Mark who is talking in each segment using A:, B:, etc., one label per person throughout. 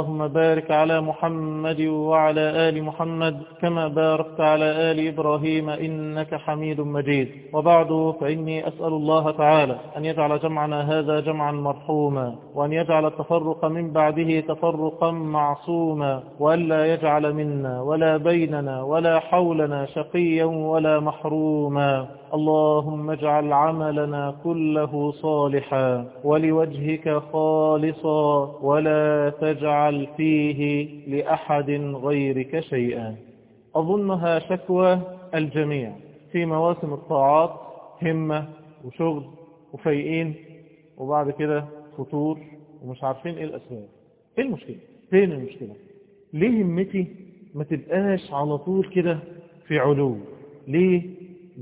A: اللهم بارك على محمد وعلى آل محمد كما باركت على آل إبراهيم إنك حميد مجيد. وبعد فإني أسأل الله تعالى أن يجعل جمعنا هذا جمعا مرحوما وأن يجعل التفرق من بعده تفرقا معصوما وأن لا يجعل منا ولا بيننا ولا حولنا شقيا ولا محروما. اللهم اجعل عملنا كله صالحا ولوجهك خالصا ولا تجعل فيه لأحد غيرك شيئا. أظنها شكوى الجميع في مواسم الطاعات همة وشغل وفيئين وبعد كده فطور ومش عارفين إيه الأسباب. إيه المشكلة؟ فين المشكلة؟ ليه همتي ما تبقاش على طول كده في علو؟ ليه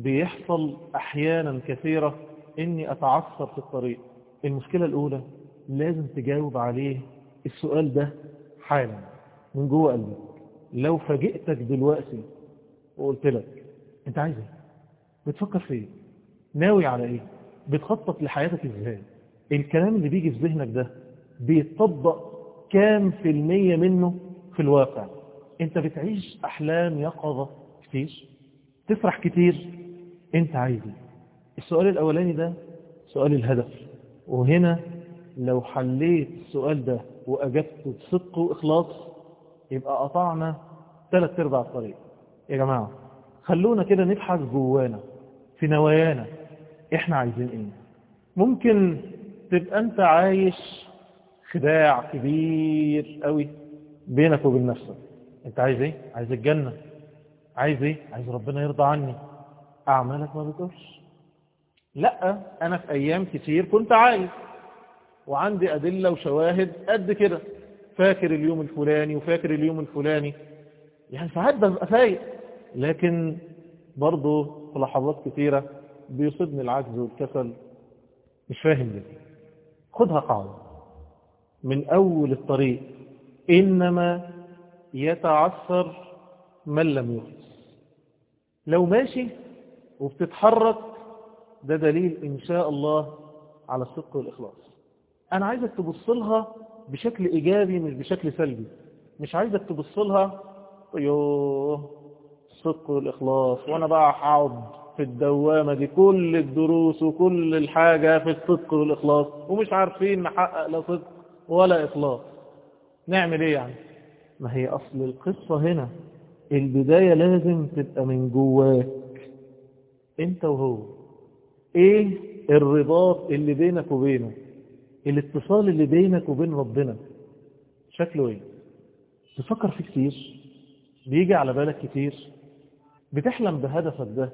A: بيحصل أحيانا كثيرة إني أتعثر في الطريق. المشكلة الأولى لازم تجاوب عليه السؤال ده حالا من جوه قلبك لو فاجئتك دلوقتي وقلت لك أنت عايز إيه؟ بتفكر في إيه؟ ناوي على إيه؟ بتخطط لحياتك إزاي؟ الكلام اللي بيجي في ذهنك ده بيتطبق كام في المية منه في الواقع؟ أنت بتعيش أحلام يقظة كتير تفرح كتير أنت عايز إيه السؤال الأولاني ده سؤال الهدف. وهنا لو حليت السؤال ده واجبته بصدق وإخلاص يبقى قطعنا ثلاث أرباع الطريق. يا جماعة خلونا كده نبحث جوانا في نوايانا إحنا عايزين إيه؟ ممكن تبقى أنت عايش خداع كبير قوي بينك وبين نفسك. أنت عايز إيه؟ عايز الجنة. عايز إيه؟ عايز ربنا يرضى عني. أعمالك ما بتقولش. لا أنا في أيام كتير كنت عايز وعندي أدلة وشواهد قد كده. فاكر اليوم الفلاني وفاكر اليوم الفلاني. يعني ساعات ببقى فايق لكن برضه في لحظات كثيرة بيصيبني العجز والكسل. مش فاهم ليه. خدها قاعدة. من أول الطريق. إنما يتعثر من لم يخلص لو ماشي وبتتحرك ده دليل إن شاء الله على الصدق والإخلاص. أنا عايزك تبص لها بشكل إيجابي مش بشكل سلبي. مش عايزك تبص لها يوه الصدق والإخلاص. وأنا بقى هقعد في الدوامة دي كل الدروس وكل الحاجة في الصدق والإخلاص. ومش عارفين نحقق لا صدق ولا إخلاص. نعمل إيه يعني؟ ما هي أصل القصة هنا. البداية لازم تبقى من جواك انت وهو. إيه الرباط اللي بينك وبينه؟ الاتصال اللي بينك وبين ربنا. شكله إيه؟ تفكر فيه كتير. بيجي على بالك كتير. بتحلم بهدفك ده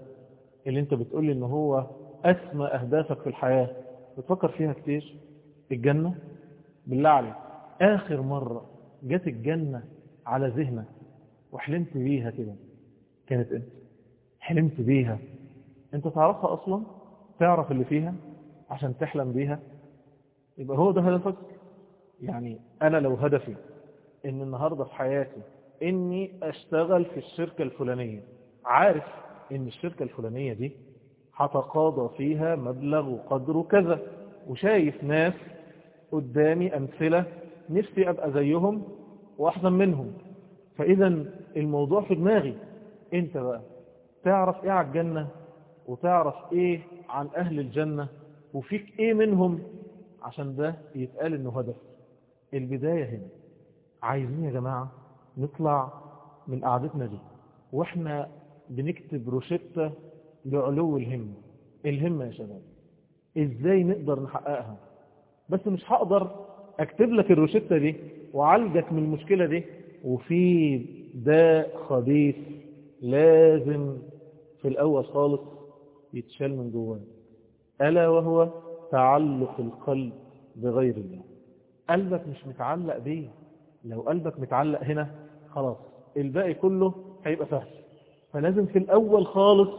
A: اللي انت بتقول ان هو اسمى اهدافك في الحياة. بتفكر فيها كتير. الجنة؟ بالله عليك. آخر مرة جت الجنة على ذهنك وحلمت بيها كده كانت انت حلمت بيها أنت تعرفها أصلا؟ تعرف اللي فيها عشان تحلم بيها؟ يبقى هو ده هدفك؟ يعني أنا لو هدفي إن النهاردة في حياتي إني أشتغل في الشركة الفلانية عارف إن الشركة الفلانية دي هتقاضى فيها مبلغ وقدره كذا وشايف ناس قدامي أمثلة نفسي أبقى زيهم وأحسن منهم. فإذا الموضوع في دماغي. أنت بقى تعرف إيه على الجنة؟ وتعرف إيه عن أهل الجنة وفيك إيه منهم؟ عشان ده يتقال إنه هدف. البداية هنا. عايزين يا جماعة نطلع من قعدتنا دي. وإحنا بنكتب روشتة لعلو الهمة. الهمة يا شباب. إزاي نقدر نحققها؟ بس مش هقدر أكتب لك الروشتة دي وعالجك من المشكلة دي. وفي داء خبيث لازم في الأول خالص يتشال من جواه. ألا وهو تعلق القلب بغير الله. قلبك مش متعلق بيه. لو قلبك متعلق هنا خلاص الباقي كله هيبقى سهل فلازم في الأول خالص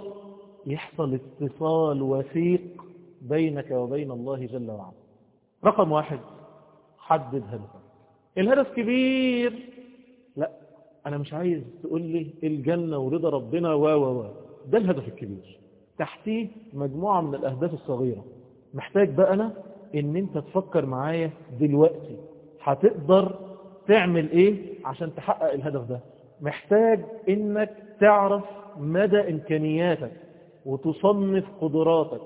A: يحصل اتصال وثيق بينك وبين الله جل وعلا. رقم واحد حدد هدفك. الهدف كبير. لا أنا مش عايز تقول لي الجنة ورضا ربنا و و و. ده الهدف الكبير. تحتيه مجموعة من الأهداف الصغيرة. محتاج بقى أنا إن أنت تفكر معايا دلوقتي. هتقدر تعمل إيه عشان تحقق الهدف ده؟ محتاج إنك تعرف مدى إمكانياتك وتصنف قدراتك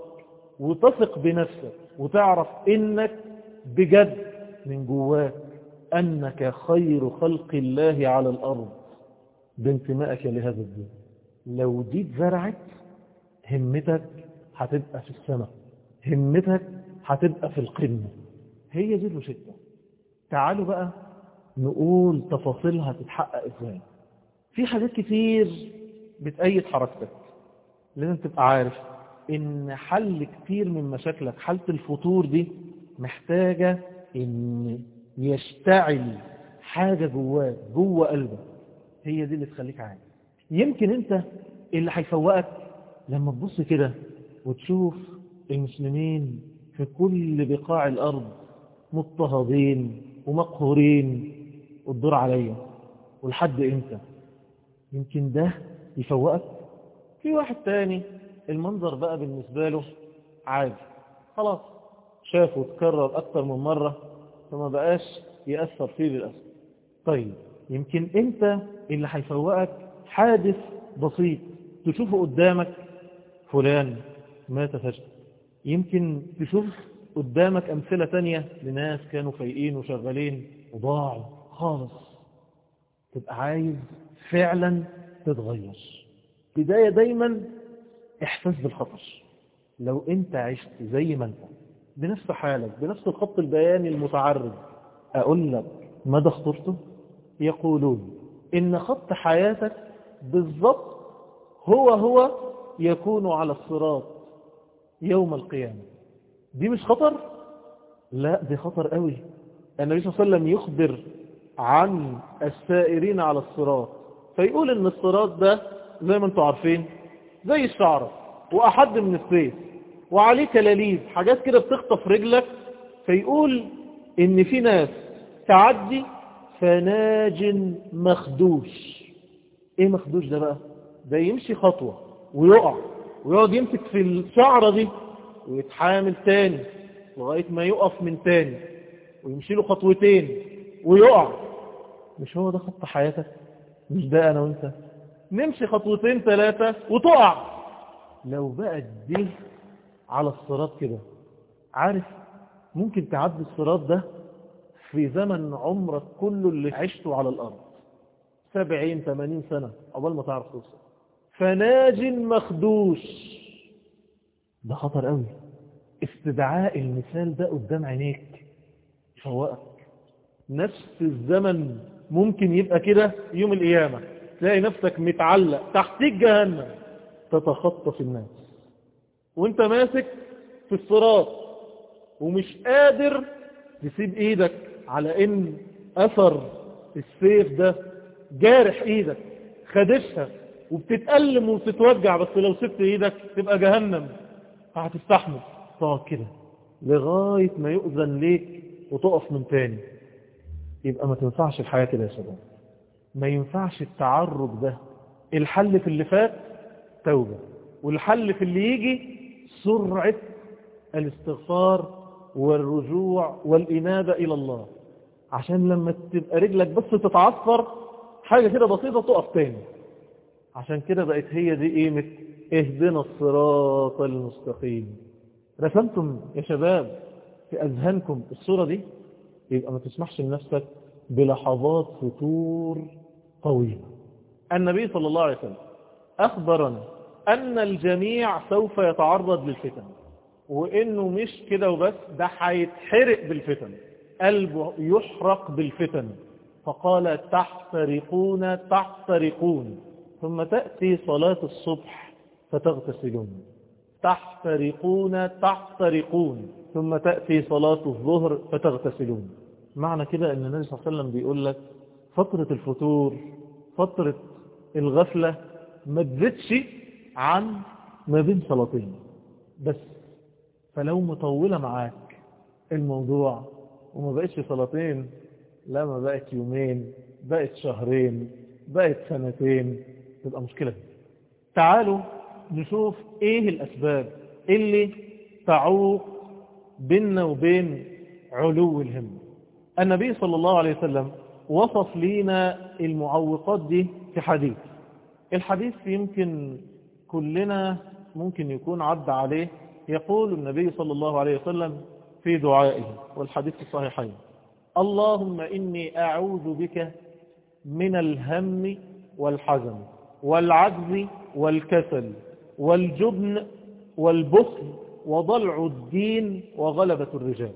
A: وتثق بنفسك وتعرف إنك بجد من جواك أنك خير خلق الله على الأرض بانتمائك لهذا الدين. لو دي اتزرعت همتك هتبقى في السماء. همتك هتبقى في القمة. هي دي الروشتة تعالوا بقى نقول تفاصيلها تتحقق إزاي. في حاجات كتير بتأيد حركتك. لازم تبقى عارف إن حل كتير من مشاكلك حالة الفطور دي محتاجة إن يشتعل حاجة جواك جوه قلبك. هي دي اللي تخليك عادي يمكن أنت اللي هيفوقك لما تبص كده وتشوف المسلمين في كل بقاع الأرض مضطهدين ومقهورين والدور عليا والحد إمتى؟ يمكن ده يفوقك؟ في واحد تاني المنظر بقى بالنسبة له عادي. خلاص شافه تكرر أكتر من مرة فما بقاش يأثر فيه للأسف. طيب يمكن انت اللي هيفوقك حادث بسيط تشوفه قدامك فلان مات فجأة. يمكن تشوف قدامك أمثلة تانية لناس كانوا فايقين وشغالين وضاعوا خالص. تبقى عايز فعلا تتغير. بداية دايما إحساس بالخطر. لو أنت عشت زي ما أنت بنفس حالك بنفس الخط البياني المتعرض أقول لك مدى خطرته يقولون إن خط حياتك بالضبط هو هو يكون على الصراط يوم القيامة. دي مش خطر؟ لا دي خطر قوي. النبي صلى الله عليه وسلم يخبر عن السائرين على الصراط فيقول إن الصراط ده زي ما أنتم عارفين زي الشعرة وأحد من السيف وعليه كلاليب حاجات كده بتخطف رجلك. فيقول إن في ناس تعدي فناج مخدوش. إيه مخدوش ده بقى؟ ده يمشي خطوة. ويقع ويقعد يمسك في الشعرة دي ويتحامل تاني لغاية ما يقف من تاني ويمشي له خطوتين ويقع. مش هو ده خط حياتك؟ مش ده أنا وأنت؟ نمشي خطوتين ثلاثة وتقع. لو بقت دي على الصراط كده عارف ممكن تعدي الصراط ده في زمن عمرك كله اللي عشته على الأرض؟ سبعين ثمانين سنة أول ما تعرف توصل. فناج مخدوش. ده خطر قوي. استدعاء المثال ده قدام عينيك. يفوقك. نفس الزمن ممكن يبقى كده يوم القيامة. تلاقي نفسك متعلق تحتيك جهنم تتخطف الناس. وانت ماسك في الصراط ومش قادر تسيب إيدك على ان اثر السيف ده جارح إيدك خدشها وبتتألم وبتتوجع بس لو سبت إيدك تبقى جهنم. فهتستحمل تقعد كده. لغاية ما يؤذن ليك وتقف من تاني. يبقى ما تنفعش الحياة كده يا شباب ما ينفعش التعرض ده. الحل في اللي فات توبة. والحل في اللي يجي سرعة الاستغفار والرجوع والإنابة إلى الله. عشان لما تبقى رجلك بس تتعصر حاجة كده بسيطة تقف تاني. عشان كده بقت هي دي قيمة اهدنا الصراط المستقيم. رسمتم يا شباب في أذهانكم الصورة دي؟ يبقى ما تسمحش لنفسك بلحظات فتور طويلة. النبي صلى الله عليه وسلم أخبرنا أن الجميع سوف يتعرض للفتن وإنه مش كده وبس ده هيتحرق بالفتن قلبه يحرق بالفتن. فقال تحترقون تحترقون. ثم تأتي صلاة الصبح فتغتسلون. تحترقون تحترقون. ثم تأتي صلاة الظهر فتغتسلون. معنى كده إن النبي صلى الله عليه وسلم بيقول لك فترة الفتور فترة الغفلة ما تزيدش عن ما بين صلاتين. بس فلو مطولة معاك الموضوع وما بقتش صلاتين لا ما بقت يومين بقت شهرين بقت سنتين تبقى مشكلة. تعالوا نشوف إيه الأسباب اللي تعوق بيننا وبين علو الهمة. النبي صلى الله عليه وسلم وصف لينا المعوقات دي في حديث. الحديث يمكن كلنا ممكن يكون عد عليه يقول النبي صلى الله عليه وسلم في دعائه والحديث الصحيحين. اللهم إني أعوذ بك من الهم والحزن. والعجز والكسل والجبن والبخل وضلع الدين وغلبة الرجال.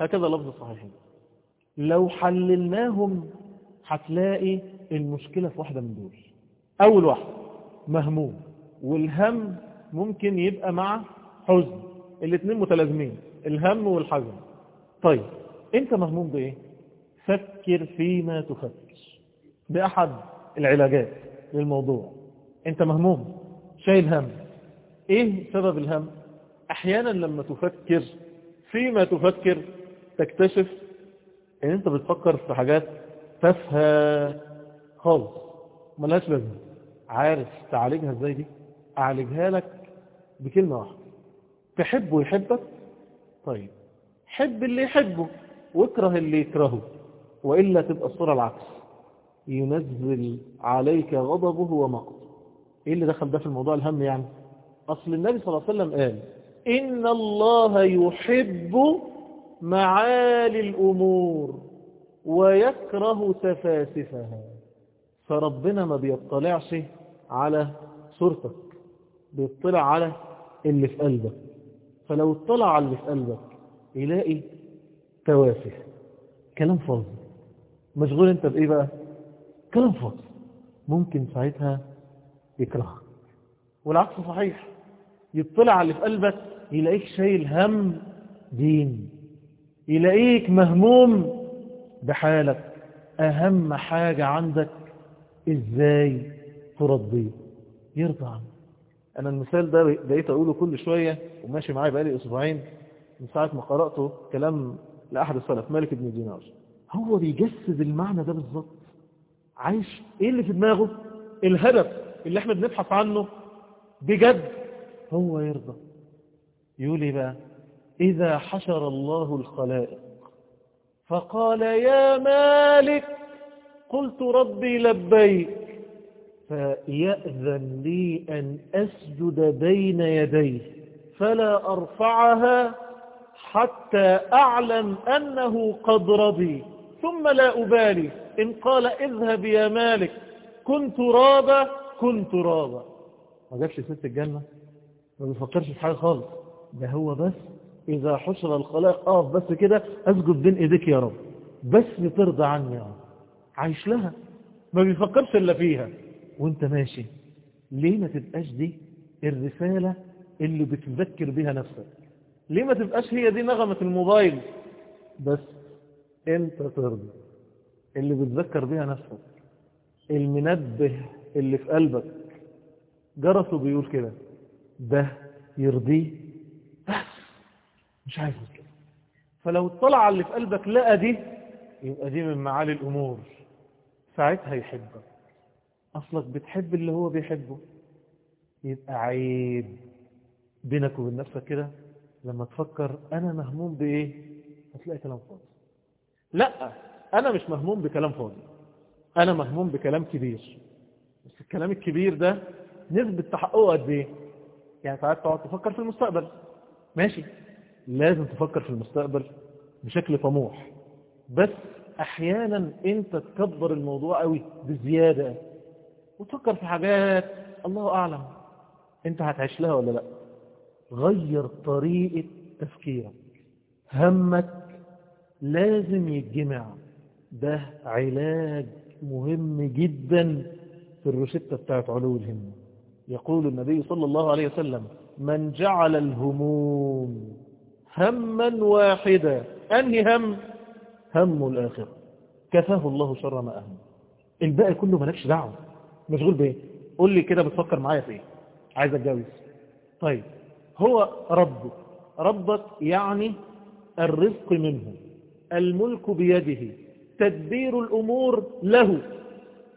A: هكذا لفظ الصحيحين. لو حللناهم هتلاقي المشكلة في واحدة من دول. أول واحد مهموم. والهم ممكن يبقى مع حزن. الاثنين متلازمين الهم والحزن. طيب أنت مهموم بإيه؟ فكر فيما تفكر. بأحد العلاجات. للموضوع. أنت مهموم شايل هم. إيه سبب الهم؟ أحيانا لما تفكر فيما تفكر تكتشف إن أنت بتفكر في حاجات تافهة خالص ملهاش لازمة. عارف تعالجها إزاي دي؟ أعالجها لك بكلمة واحدة. تحبه يحبك طيب حب اللي يحبه واكره اللي يكرهه وإلا تبقى الصورة العكس. ينزل عليك غضبه ومقته. إيه اللي دخل ده في الموضوع الهم يعني؟ أصل النبي صلى الله عليه وسلم قال إن الله يحب معالي الأمور ويكره سفاسفها فربنا ما بيطلعش على صورتك بيطلع على اللي في قلبك. فلو اطلع على اللي في قلبك يلاقي توافه. كلام فاضي. مشغول انت بإيه بقى؟ فاضي ممكن ساعتها يكرهك. والعكس صحيح. يطلع على اللي في قلبك يلاقيك شايل هم دين. يلاقيك مهموم بحالك. أهم حاجة عندك إزاي ترضيه؟ يرضى عنك أنا المثال ده بقيت أقوله كل شوية وماشي معايا بقالي أسبوعين من ساعة ما قرأته كلام لأحد السلف مالك بن دينار. هو بيجسد المعنى ده بالظبط. عايش. إيه اللي في دماغه؟ الهدف اللي إحنا بنبحث عنه بجد هو يرضى. يقول إيه بقى؟ إذا حشر الله الخلائق فقال يا مالك قلت ربي لبيك فيأذن لي أن أسجد بين يديه فلا أرفعها حتى أعلم أنه قد رضي. ثم لا أبالي. إن قال اذهب يا مالك. كنت رابا كنت رابا. ما جابش ست الجنة؟ ما بيفكرش في حاجة خالص. ده هو بس إذا حشر الخلائق أقف بس كده أسجد بين إيديك يا رب. بس ترضى عني يا رب. عايش لها. ما بيفكرش إلا فيها. وأنت ماشي. ليه ما تبقاش دي الرسالة اللي بتذكر بها نفسك؟ ليه ما تبقاش هي دي نغمة الموبايل؟ بس انت ترضى اللي بتذكر بها نفسك. المنبه اللي في قلبك. جرسه بيقول كده. ده يرضيه. بس. مش عايز كده. فلو اطلع على اللي في قلبك لقى دي يبقى دي من معالي الأمور. ساعتها يحبك. أصلك بتحب اللي هو بيحبه. يبقى عيب. بينك وبين نفسك كده. لما تفكر أنا مهموم بإيه؟ هتلاقي كلام فاضي. لا أنا مش مهموم بكلام فاضي. أنا مهموم بكلام كبير. بس الكلام الكبير ده نسبة تحققه قد إيه؟ يعني ساعات تقعد تفكر في المستقبل. ماشي. لازم تفكر في المستقبل بشكل طموح. بس أحيانا أنت تكبر الموضوع قوي بزيادة وتفكر في حاجات الله أعلم. أنت هتعيش لها ولا لأ؟ غير طريقة تفكيرك. همك لازم يتجمع. ده علاج مهم جدا في الروشتة بتاعت علو الهمة. يقول النبي صلى الله عليه وسلم من جعل الهموم هما واحدا. أنهي هم؟ هم الآخرة كفاه الله شر ما أهم. الباقي كله مالكش دعوة. مشغول بإيه؟ قول لي كده بتفكر معايا في إيه؟ عايز أتجوز طيب هو ربك. ربك يعني الرزق منه الملك بيده تدبير الأمور له.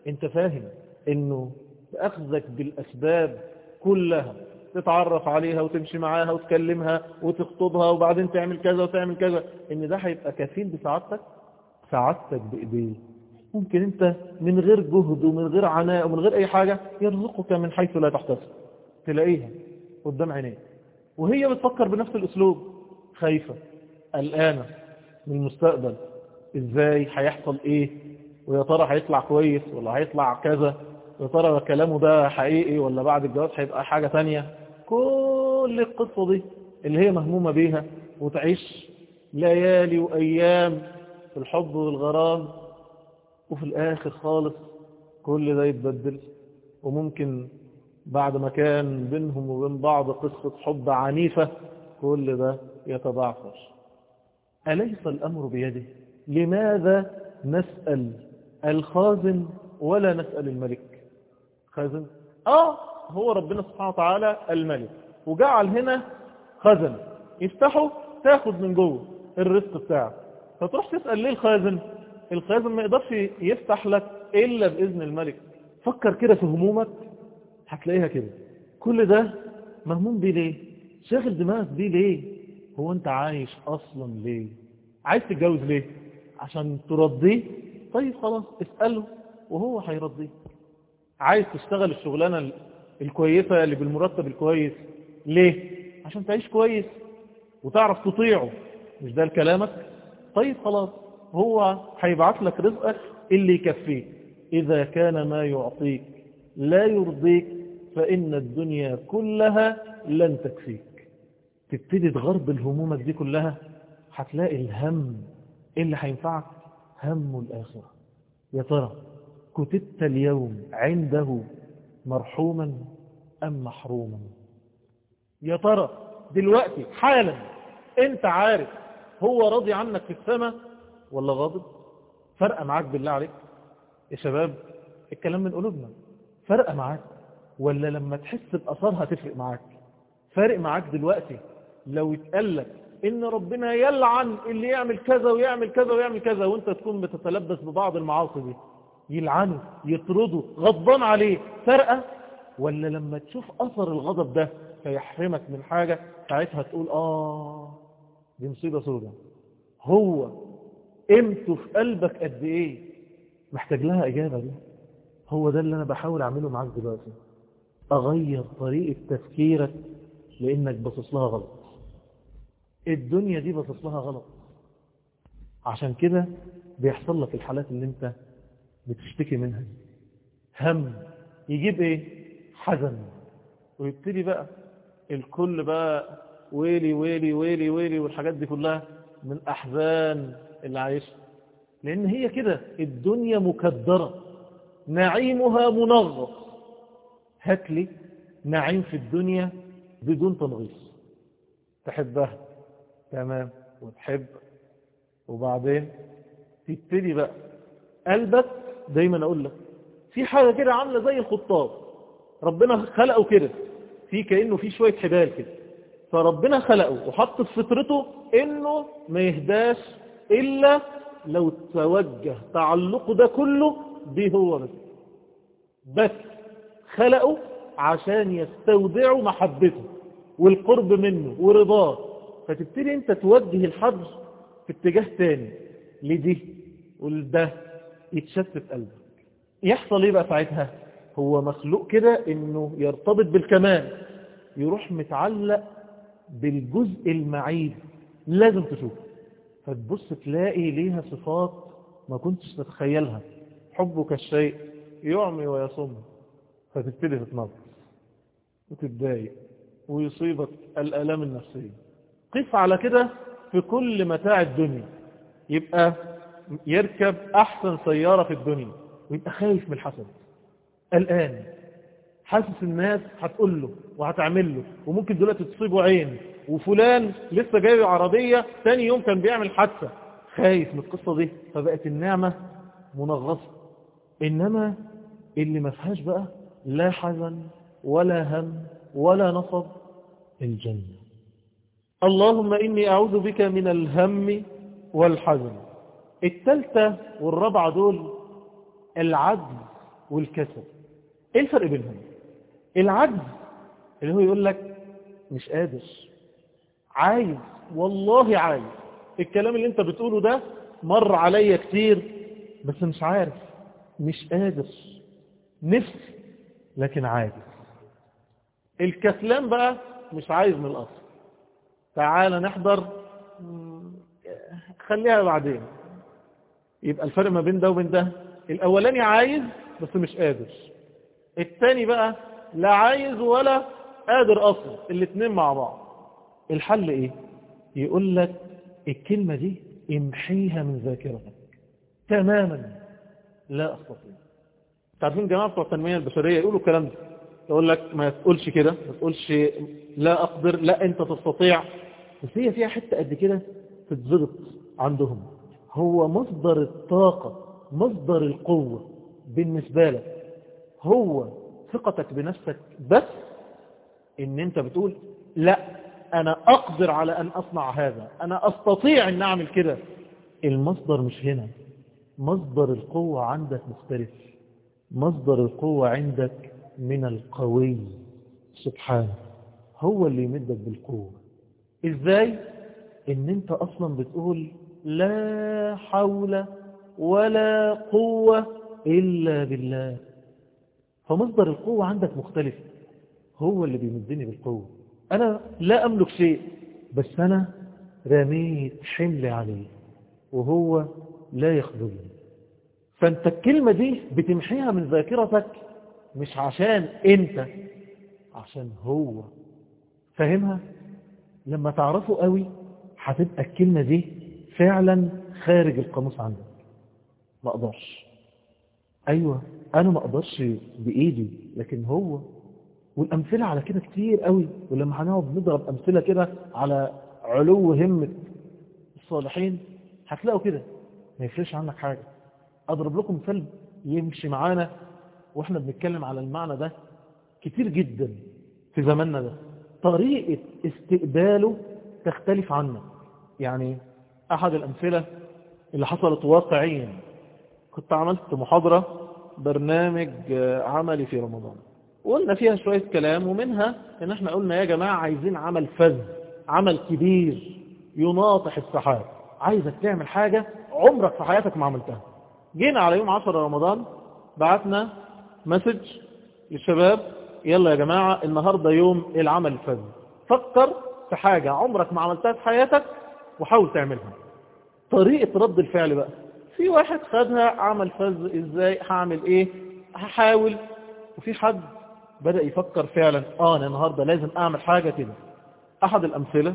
A: أنت فاهم إنه أخذك بالأسباب كلها تتعرف عليها وتمشي معاها وتكلمها وتخطبها وبعدين تعمل كذا وتعمل كذا. إن ده هيبقى كفيل بسعادتك؟ سعادتك بإيديه. ممكن أنت من غير جهد ومن غير عناء ومن غير أي حاجة يرزقك من حيث لا تحتسب. تلاقيها قدام عينيك. وهي بتفكر بنفس الأسلوب. خايفة. قلقانة. من المستقبل. إزاي هيحصل إيه؟ ويا ترى هيطلع كويس ولا هيطلع كذا؟ يا ترى كلامه ده حقيقي ولا بعد الجواز هيبقى حاجة تانية؟ كل القصة دي اللي هي مهمومة بيها وتعيش ليالي وأيام في الحب والغرام وفي الآخر خالص كل ده يتبدل. وممكن بعد ما كان بينهم وبين بعض قصة حب عنيفة كل ده يتضعفر أليس الأمر بيده؟ لماذا نسأل الخازن ولا نسأل الملك؟ خازن؟ آه هو ربنا سبحانه وتعالى الملك. وجعل هنا خزن. يفتحه تاخد من جوه الرزق بتاعك. فتروح تسأل ليه الخازن؟ الخازن ما يقدرش يفتح لك إلا بإذن الملك. فكر كده في همومك هتلاقيها كده. كل ده مهموم بيه ليه؟ شاغل دماغك بيه ليه؟ هو انت عايش أصلا ليه؟ عايز تتجوز ليه؟ عشان ترضيه؟ طيب خلاص اسأله وهو هيرضيك عايز تشتغل الشغلانة الكويسة اللي بالمرتب الكويس ليه؟ عشان تعيش كويس وتعرف تطيعه. مش ده كلامك طيب خلاص هو هيبعت لك رزقك اللي يكفيك. إذا كان ما يعطيك لا يرضيك فإن الدنيا كلها لن تكفيك. تبتدي تغرب الهمومك دي كلها هتلاقي الهم اللي هينفعك؟ هم الآخرة. يا ترى كتبت اليوم عنده مرحوما أم محروما؟ يا ترى دلوقتي حالا أنت عارف هو راضي عنك في السماء ولا غاضب؟ فرق معاك بالله عليك. يا شباب الكلام من قلوبنا. فرق معاك. ولا لما تحس بأثارها تفرق معاك. فارق معاك دلوقتي لو يتقال لك إن ربنا يلعن اللي يعمل كذا ويعمل كذا ويعمل كذا وأنت تكون بتتلبس ببعض المعاصي دي يلعنه يطرده غضبان عليه فرقة؟ ولا لما تشوف أثر الغضب ده فيحرمك من حاجة ساعتها تقول آه دي مصيبة سودة. هو قيمته في قلبك قد إيه؟ محتاج لها إجابة دي. هو ده اللي أنا بحاول أعمله معاك دلوقتي. أغير طريقة تفكيرك لأنك باصص لها غلط. الدنيا دي باصص لها غلط. عشان كده بيحصل لك الحالات اللي انت بتشتكي منها هم. يجيب إيه؟ حزن. ويبتدي بقى الكل بقى ويلي ويلي ويلي ويلي والحاجات دي كلها من احزان اللي عايشها. لأن هي كده الدنيا مكدرة. نعيمها منغص. هات لي نعيم في الدنيا بدون تنغيص. تحبها. تمام. وتحب. وبعدين تبتدي بقى. قلبك دايما أقول لك في حاجة كده عاملة زي الخطاب. ربنا خلقه كده. في كأنه في شوية حبال كده. فربنا خلقه وحط في فطرته إنه ما يهداش إلا لو توجه تعلقه ده كله به هو بس. بس خلقه عشان يستودعه محبته والقرب منه ورضاه. فتبتدي انت توجه الحج في اتجاه تاني. لدي ولده يتشتت قلبك. يحصل إيه بقى ساعتها؟ هو مخلوق كده انه يرتبط بالكمال. يروح متعلق بالجزء المعيب لازم تشوفه. فتبص تلاقي ليها صفات ما كنتش تتخيلها. حبك الشيء يعمي ويصم. فتبتدي تتنظر وتتضايق. ويصيبك الآلام النفسية قف على كده في كل متاع الدنيا. يبقى يركب أحسن سيارة في الدنيا ويبقى خايف من الحسد. الآن حاسس الناس هتقول له وهتعمل له وممكن دلوقتي تصيبه عين. وفلان لسه جاي عربية تاني يوم كان بيعمل حادثة. خايف من القصة دي. فبقت النعمة منغصة. إنما اللي ما فيهاش بقى لا حزن ولا هم ولا نصب الجنة. اللهم إني أعوذ بك من الهم والحزن. التالتة والرابعة دول العجز والكسل. إيه الفرق بينهم؟ العجز اللي هو يقول لك مش قادر. عايز والله عايز. الكلام اللي أنت بتقوله ده مر عليا كتير بس مش عارف. مش قادر. نفسي لكن عاجز. الكسلان بقى مش عايز من الأصل. تعال نحضر خليها بعدين. يبقى الفرق ما بين ده وبين ده. الأولاني عايز بس مش قادر. الثاني بقى لا عايز ولا قادر أصلا. الاتنين مع بعض. الحل إيه؟ يقول لك الكلمة دي امحيها من ذاكرتك. تماما. لا أستطيع. تعرفين جماعة بتوع التنمية البشرية يقولوا الكلام ده؟ يقول لك ما تقولش كده. ما تقولش لا أقدر لا أنت تستطيع. بس هي فيها حتة قد كده تتضبط عندهم. هو مصدر الطاقة مصدر القوة بالنسبة لك. هو ثقتك بنفسك بس إن أنت بتقول لا أنا أقدر على أن أصنع هذا أنا أستطيع إن أعمل كده. المصدر مش هنا. مصدر القوة عندك مختلف. مصدر القوة عندك من القوي. سبحانه هو اللي يمدك بالقوة. إزاي؟ إن أنت أصلا بتقول لا حول ولا قوة إلا بالله. فمصدر القوة عندك مختلف. هو اللي بيمدني بالقوة. أنا لا أملك شيء بس أنا رميت حمل عليه وهو لا يخذلني. فأنت الكلمة دي بتمحيها من ذاكرتك مش عشان أنت عشان هو. فاهمها؟ لما تعرفه قوي هتبقى الكلمة دي فعلا خارج القاموس عندك. ما أقدرش. أيوه أنا ما أقدرش بإيدي لكن هو. والأمثلة على كده كتير قوي ولما هنقعد نضرب أمثلة كده على علو همه الصالحين هتلاقوا كده. ما يفرقش عنك حاجة. أضرب لكم مثال يمشي معانا وإحنا بنتكلم على المعنى ده كتير جدا في زماننا ده. طريقة استقباله تختلف عنك يعني أحد الأمثلة اللي حصلت واقعيا. كنت عملت محاضرة برنامج عملي في رمضان. وقلنا فيها شوية كلام ومنها إن إحنا قلنا يا جماعة عايزين عمل فذ عمل كبير يناطح السحاب. عايزك تعمل حاجة عمرك في حياتك ما عملتها. جينا على يوم 10 رمضان بعتنا مسج للشباب يلا يا جماعة النهاردة يوم العمل الفذ. فكر في حاجة عمرك ما عملتها في حياتك وحاول تعملها. طريقة رد الفعل بقى. في واحد خدها عمل فذ إزاي هعمل إيه؟ هحاول. وفي حد بدأ يفكر فعلا آه أنا النهاردة لازم أعمل حاجة كده. أحد الأمثلة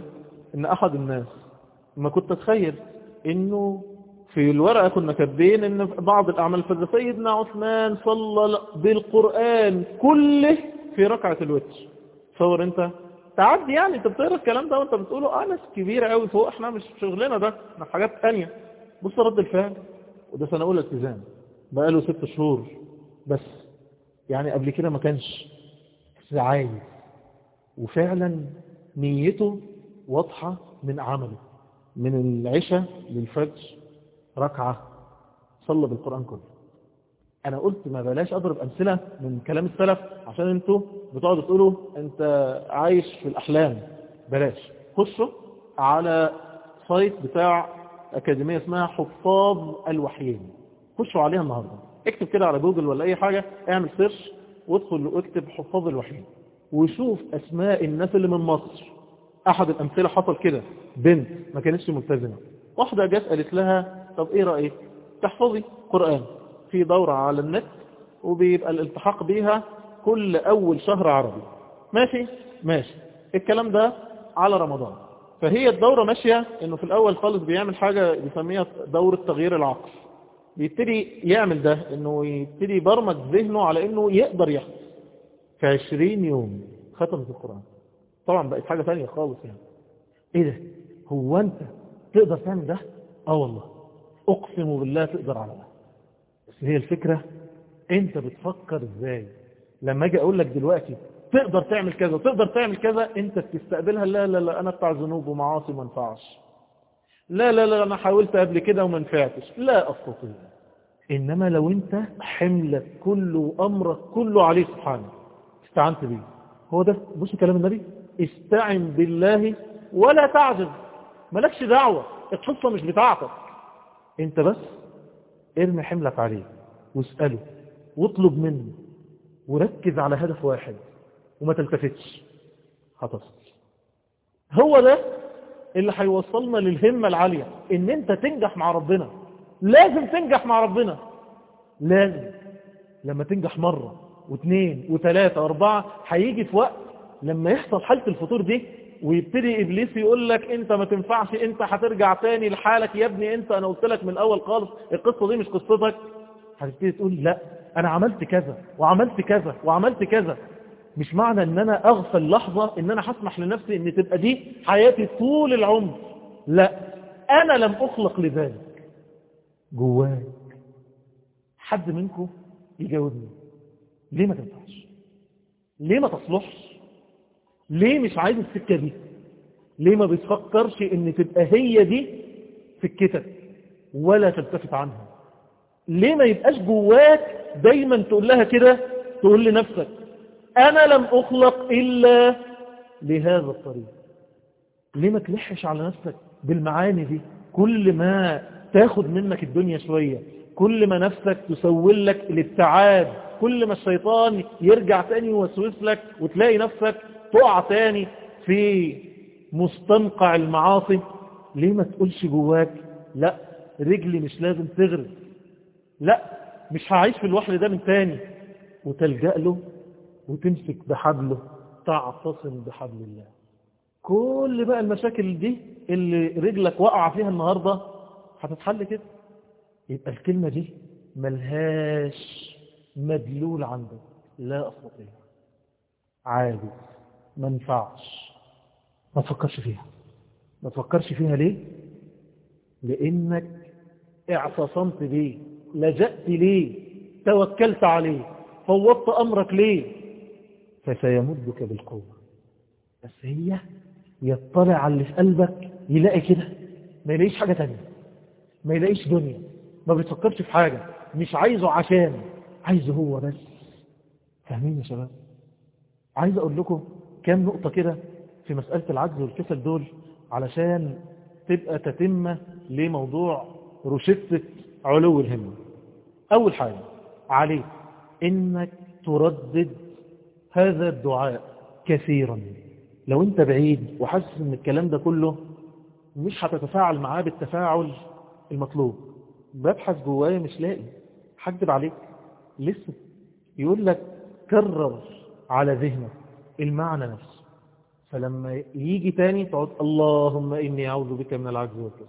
A: إن أحد الناس ما كنت اتخيل إنه في الورقة كنا كاتبين إن بعض الأعمال الفذ سيدنا عثمان صلى بالقرآن كله في ركعة الوتر. تصور انت؟ تعدي يعني انت بتقرأ الكلام ده وانت بتقوله آه ناس كبيرة قوي فوق إحنا مش شغلنا ده إحنا في حاجات تانية. بص رد الفعل. وده سنة أولى التزام. بقاله ست شهور. بس يعني قبل كده ما كانش. عايز. وفعلا نيته واضحة من عمله. من العشاء للفجر. ركعة. صلى بالقرآن كله. أنا قلت ما بلاش أضرب أمثلة من كلام السلف عشان أنتوا بتقعدوا تقولوا أنت عايش في الأحلام. بلاش. خشوا على site بتاع أكاديمية اسمها حفاظ الوحيين. خشوا عليها النهاردة. اكتب كده على جوجل ولا أي حاجة اعمل search وادخل واكتب حفاظ الوحيين. وشوف أسماء الناس اللي من مصر. أحد الأمثلة حصل كده. بنت ما كانتش ملتزمة. واحدة جت قالت لها طب إيه رأيك؟ تحفظي قرآن. في دورة على النت وبيبقى الالتحاق بيها كل أول شهر عربي. ماشي؟ ماشي. الكلام ده على رمضان. فهي الدورة ماشية إنه في الأول خالص بيعمل حاجة بيسميها دورة تغيير العقل. بيبتدي يعمل ده إنه يبتدي يبرمج ذهنه على إنه يقدر يحفظ في 20 يوم ختمت القرآن. طبعا بقت حاجة ثانية خالص يعني. إيه ده؟ هو أنت تقدر تعمل ده؟ آه والله. أقسم بالله تقدر على ده. هي الفكرة أنت بتفكر إزاي؟ لما أجي أقول لك دلوقتي تقدر تعمل كذا تقدر تعمل كذا أنت بتستقبلها لا لا لا أنا بتاع ذنوب ومعاصي ما ينفعش. لا لا لا أنا حاولت قبل كده وما نفعتش. لا أستطيع. إنما لو أنت حملك كله وامرك كله عليه سبحانه استعنت بيه. هو ده بص كلام النبي استعن بالله ولا تعجز. مالكش دعوة القصة مش بتاعتك. أنت بس ارمي حملك عليه واسأله واطلب منه وركز على هدف واحد وما تلتفتش. هتصل هو ده اللي هيوصلنا للهمة العالية إن أنت تنجح مع ربنا. لازم تنجح مع ربنا. لازم. لما تنجح مرة واثنين وثلاثة وأربعة هيجي في وقت لما يحصل حالة الفطور دي ويبتدي إبليس يقول لك أنت ما تنفعش أنت هترجع تاني لحالك يا ابني أنت أنا قلت لك من الأول خالص القصة دي مش قصتك. هتبتدي تقول لا أنا عملت كذا وعملت كذا وعملت كذا. مش معنى أن أنا أغفل لحظة أن أنا هسمح لنفسي أن تبقى دي حياتي طول العمر. لا أنا لم أخلق لذلك. جواك حد منكم يجاوبني. ليه ما تنفعش؟ ليه ما تصلحش؟ ليه مش عايز السكة دي؟ ليه ما بتفكرش إن تبقى هي دي سكتك ولا تلتفت عنها؟ ليه ما يبقاش جواك دايما تقول لها كده؟ تقول لنفسك أنا لم أخلق إلا لهذا الطريق. ليه ما تلحش على نفسك بالمعاني دي؟ كل ما تاخد منك الدنيا شوية كل ما نفسك تسول لك الابتعاد كل ما الشيطان يرجع تاني يوسوس لك وتلاقي نفسك تقع تاني في مستنقع المعاصي ليه ما تقولش جواك لا رجلي مش لازم تغرز لا مش هعيش في الوحل ده من تاني وتلجأ له وتمسك بحبله تعتصم بحبل الله. كل بقى المشاكل دي اللي رجلك وقع فيها النهاردة هتتحل كده؟ يبقى الكلمة دي ملهاش مدلول عندك لا أستطيع. عاجز. ما ينفعش. ما تفكرش فيها. ما تفكرش فيها ليه؟ لأنك اعتصمت ليه لجأت ليه توكلت عليه فوضت أمرك ليه؟ فسيمدك بالقوة. بس هي يطلع على اللي في قلبك يلاقي كده. ما يلاقيش حاجة تانية. ما يلاقيش دنيا. ما بيتفكرش في حاجة. مش عايزه عشان عايزه هو بس. فاهمين يا شباب؟ عايز أقول لكم كام نقطة كده في مسألة العجز والكسل دول علشان تبقى تتمة لموضوع روشتة علو الهمة. أول حاجة عليك إنك تردد هذا الدعاء كثيرا. لو أنت بعيد وحاسس إن الكلام ده كله مش هتتفاعل معاه بالتفاعل المطلوب ببحث جوايا مش لاقي. حكذب عليك لسه يقول لك كرر على ذهنك. المعنى نفسه. فلما يجي تاني تقعد اللهم إني أعوذ بك من العجز والكسل.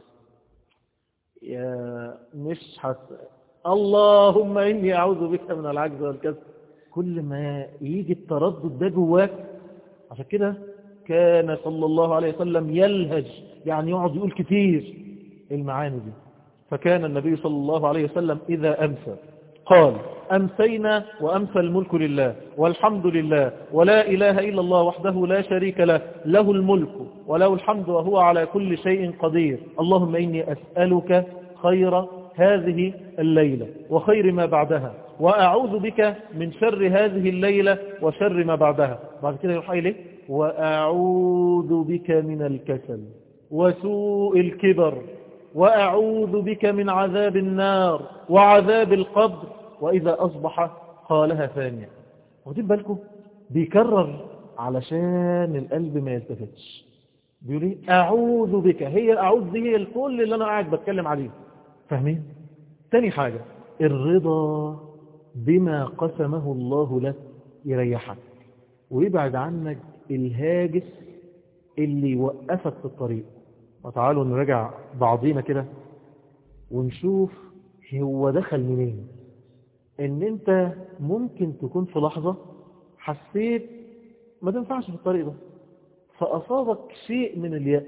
A: يا مش حس اللهم إني أعوذ بك من العجز والكسل. كل ما يجي التردد ده جواك عشان كده كان صلى الله عليه وسلم يلهج يعني يقعد يقول كتير المعاني دي. فكان النبي صلى الله عليه وسلم إذا أمسى قال أمسينا وأمسى الملك لله والحمد لله ولا إله إلا الله وحده لا شريك له له الملك وله الحمد وهو على كل شيء قدير. اللهم إني أسألك خير هذه الليلة وخير ما بعدها وأعوذ بك من شر هذه الليلة وشر ما بعدها. بعد كده يروح إليه وأعوذ بك من الكسل وسوء الكبر وأعوذ بك من عذاب النار وعذاب القبر. وإذا أصبح قالها ثانية. واخدين بالكم؟ بيكرر علشان القلب ما يلتفتش بيقول إيه؟ أعوذ بك. هي أعوذ دي هي الكل اللي أنا قاعد بتكلم عليه. فاهمين؟ تاني حاجة. الرضا بما قسمه الله لك يريحك. ويبعد عنك الهاجس اللي يوقفك في الطريق. وتعالوا نراجع بعضينا كده ونشوف هو دخل منين. إن أنت ممكن تكون في لحظة حسيت ما تنفعش في الطريق ده. فأصابك شيء من اليأس.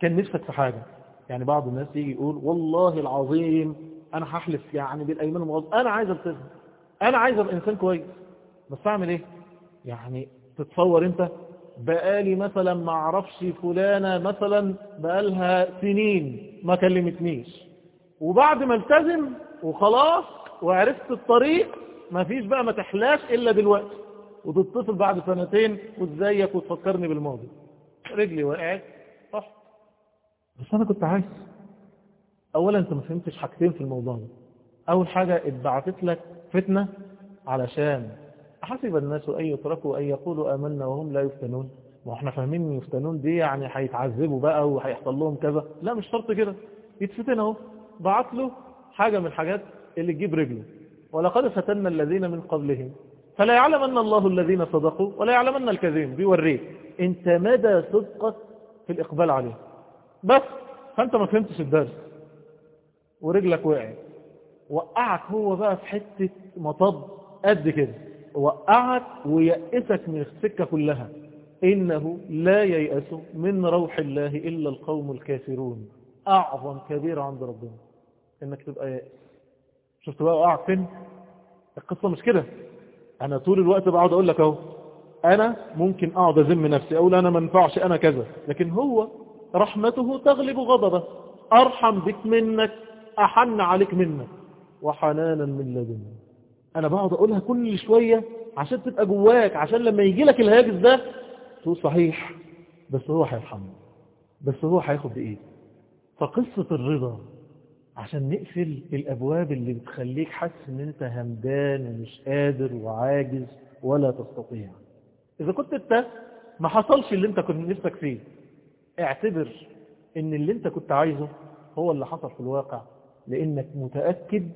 A: كان نفسك في حاجة. يعني بعض الناس يجي يقول والله العظيم أنا هحلف يعني بالأيمان المغض أنا عايز ألتزم. أنا عايز أبقى إنسان كويس. بس أعمل إيه؟ يعني تتصور أنت بقالي مثلا ما أعرفش فلانة مثلا بقالها سنين ما كلمتنيش. وبعد ما التزم وخلاص وعرفت الطريق ما فيش بقى ما تحلاش إلا دلوقتي. وتتصل بعد سنتين وازيك وتفكرني بالماضي. رجلي وقعت رحت بس أنا كنت عايز. اولا أنت ما فهمتش حاجتين في الموضوع ده. أول حاجة اتبعتت لك فتنة علشان حسب الناس أن يتركوا أن يقولوا آمنا وهم لا يفتنون. ما إحنا فاهمين يفتنون دي يعني هيتعذبوا بقى وهيحصل لهم كذا. لا مش شرط كده. يتفتن أهو. بعت له حاجة من الحاجات اللي تجيب رجله. ولقد فتنا الذين من قبلهم. فلا يعلمن الله الذين صدقوا ولا يعلمن الكذبين بيوريك. انت مدى صدقك في الإقبال عليه. بس فأنت ما فهمتش الدرس. ورجلك وقعت. وقعك هو بقى في حتة مطب قد كده. وقعك ويأسك من السكة كلها. إنه لا ييأس من روح الله إلا القوم الكافرون. أعظم كبير عند ربنا. إنك تبقى يأس شفت بقى وقعك فين؟ القصة مش كده. أنا طول الوقت بقعد أقول لك أهو أنا ممكن أقعد أذم نفسي أقول أنا ما ينفعش أنا كذا. لكن هو رحمته تغلب غضبه. أرحم بك منك أحن عليك منك. وحنانا من لدنه أنا بقعد أقولها كل شوية عشان تبقى جواك عشان لما يجي لك الهاجس ده تقول صحيح بس هو هيرحمني. بس هو هياخد بإيدي فقصة الرضا عشان نقفل الأبواب اللي بتخليك حاسس إن أنت همدان ومش قادر وعاجز ولا تستطيع. إذا كنت أنت ما حصلش اللي أنت كنت نفسك فيه اعتبر إن اللي أنت كنت عايزه هو اللي حصل في الواقع لأنك متأكد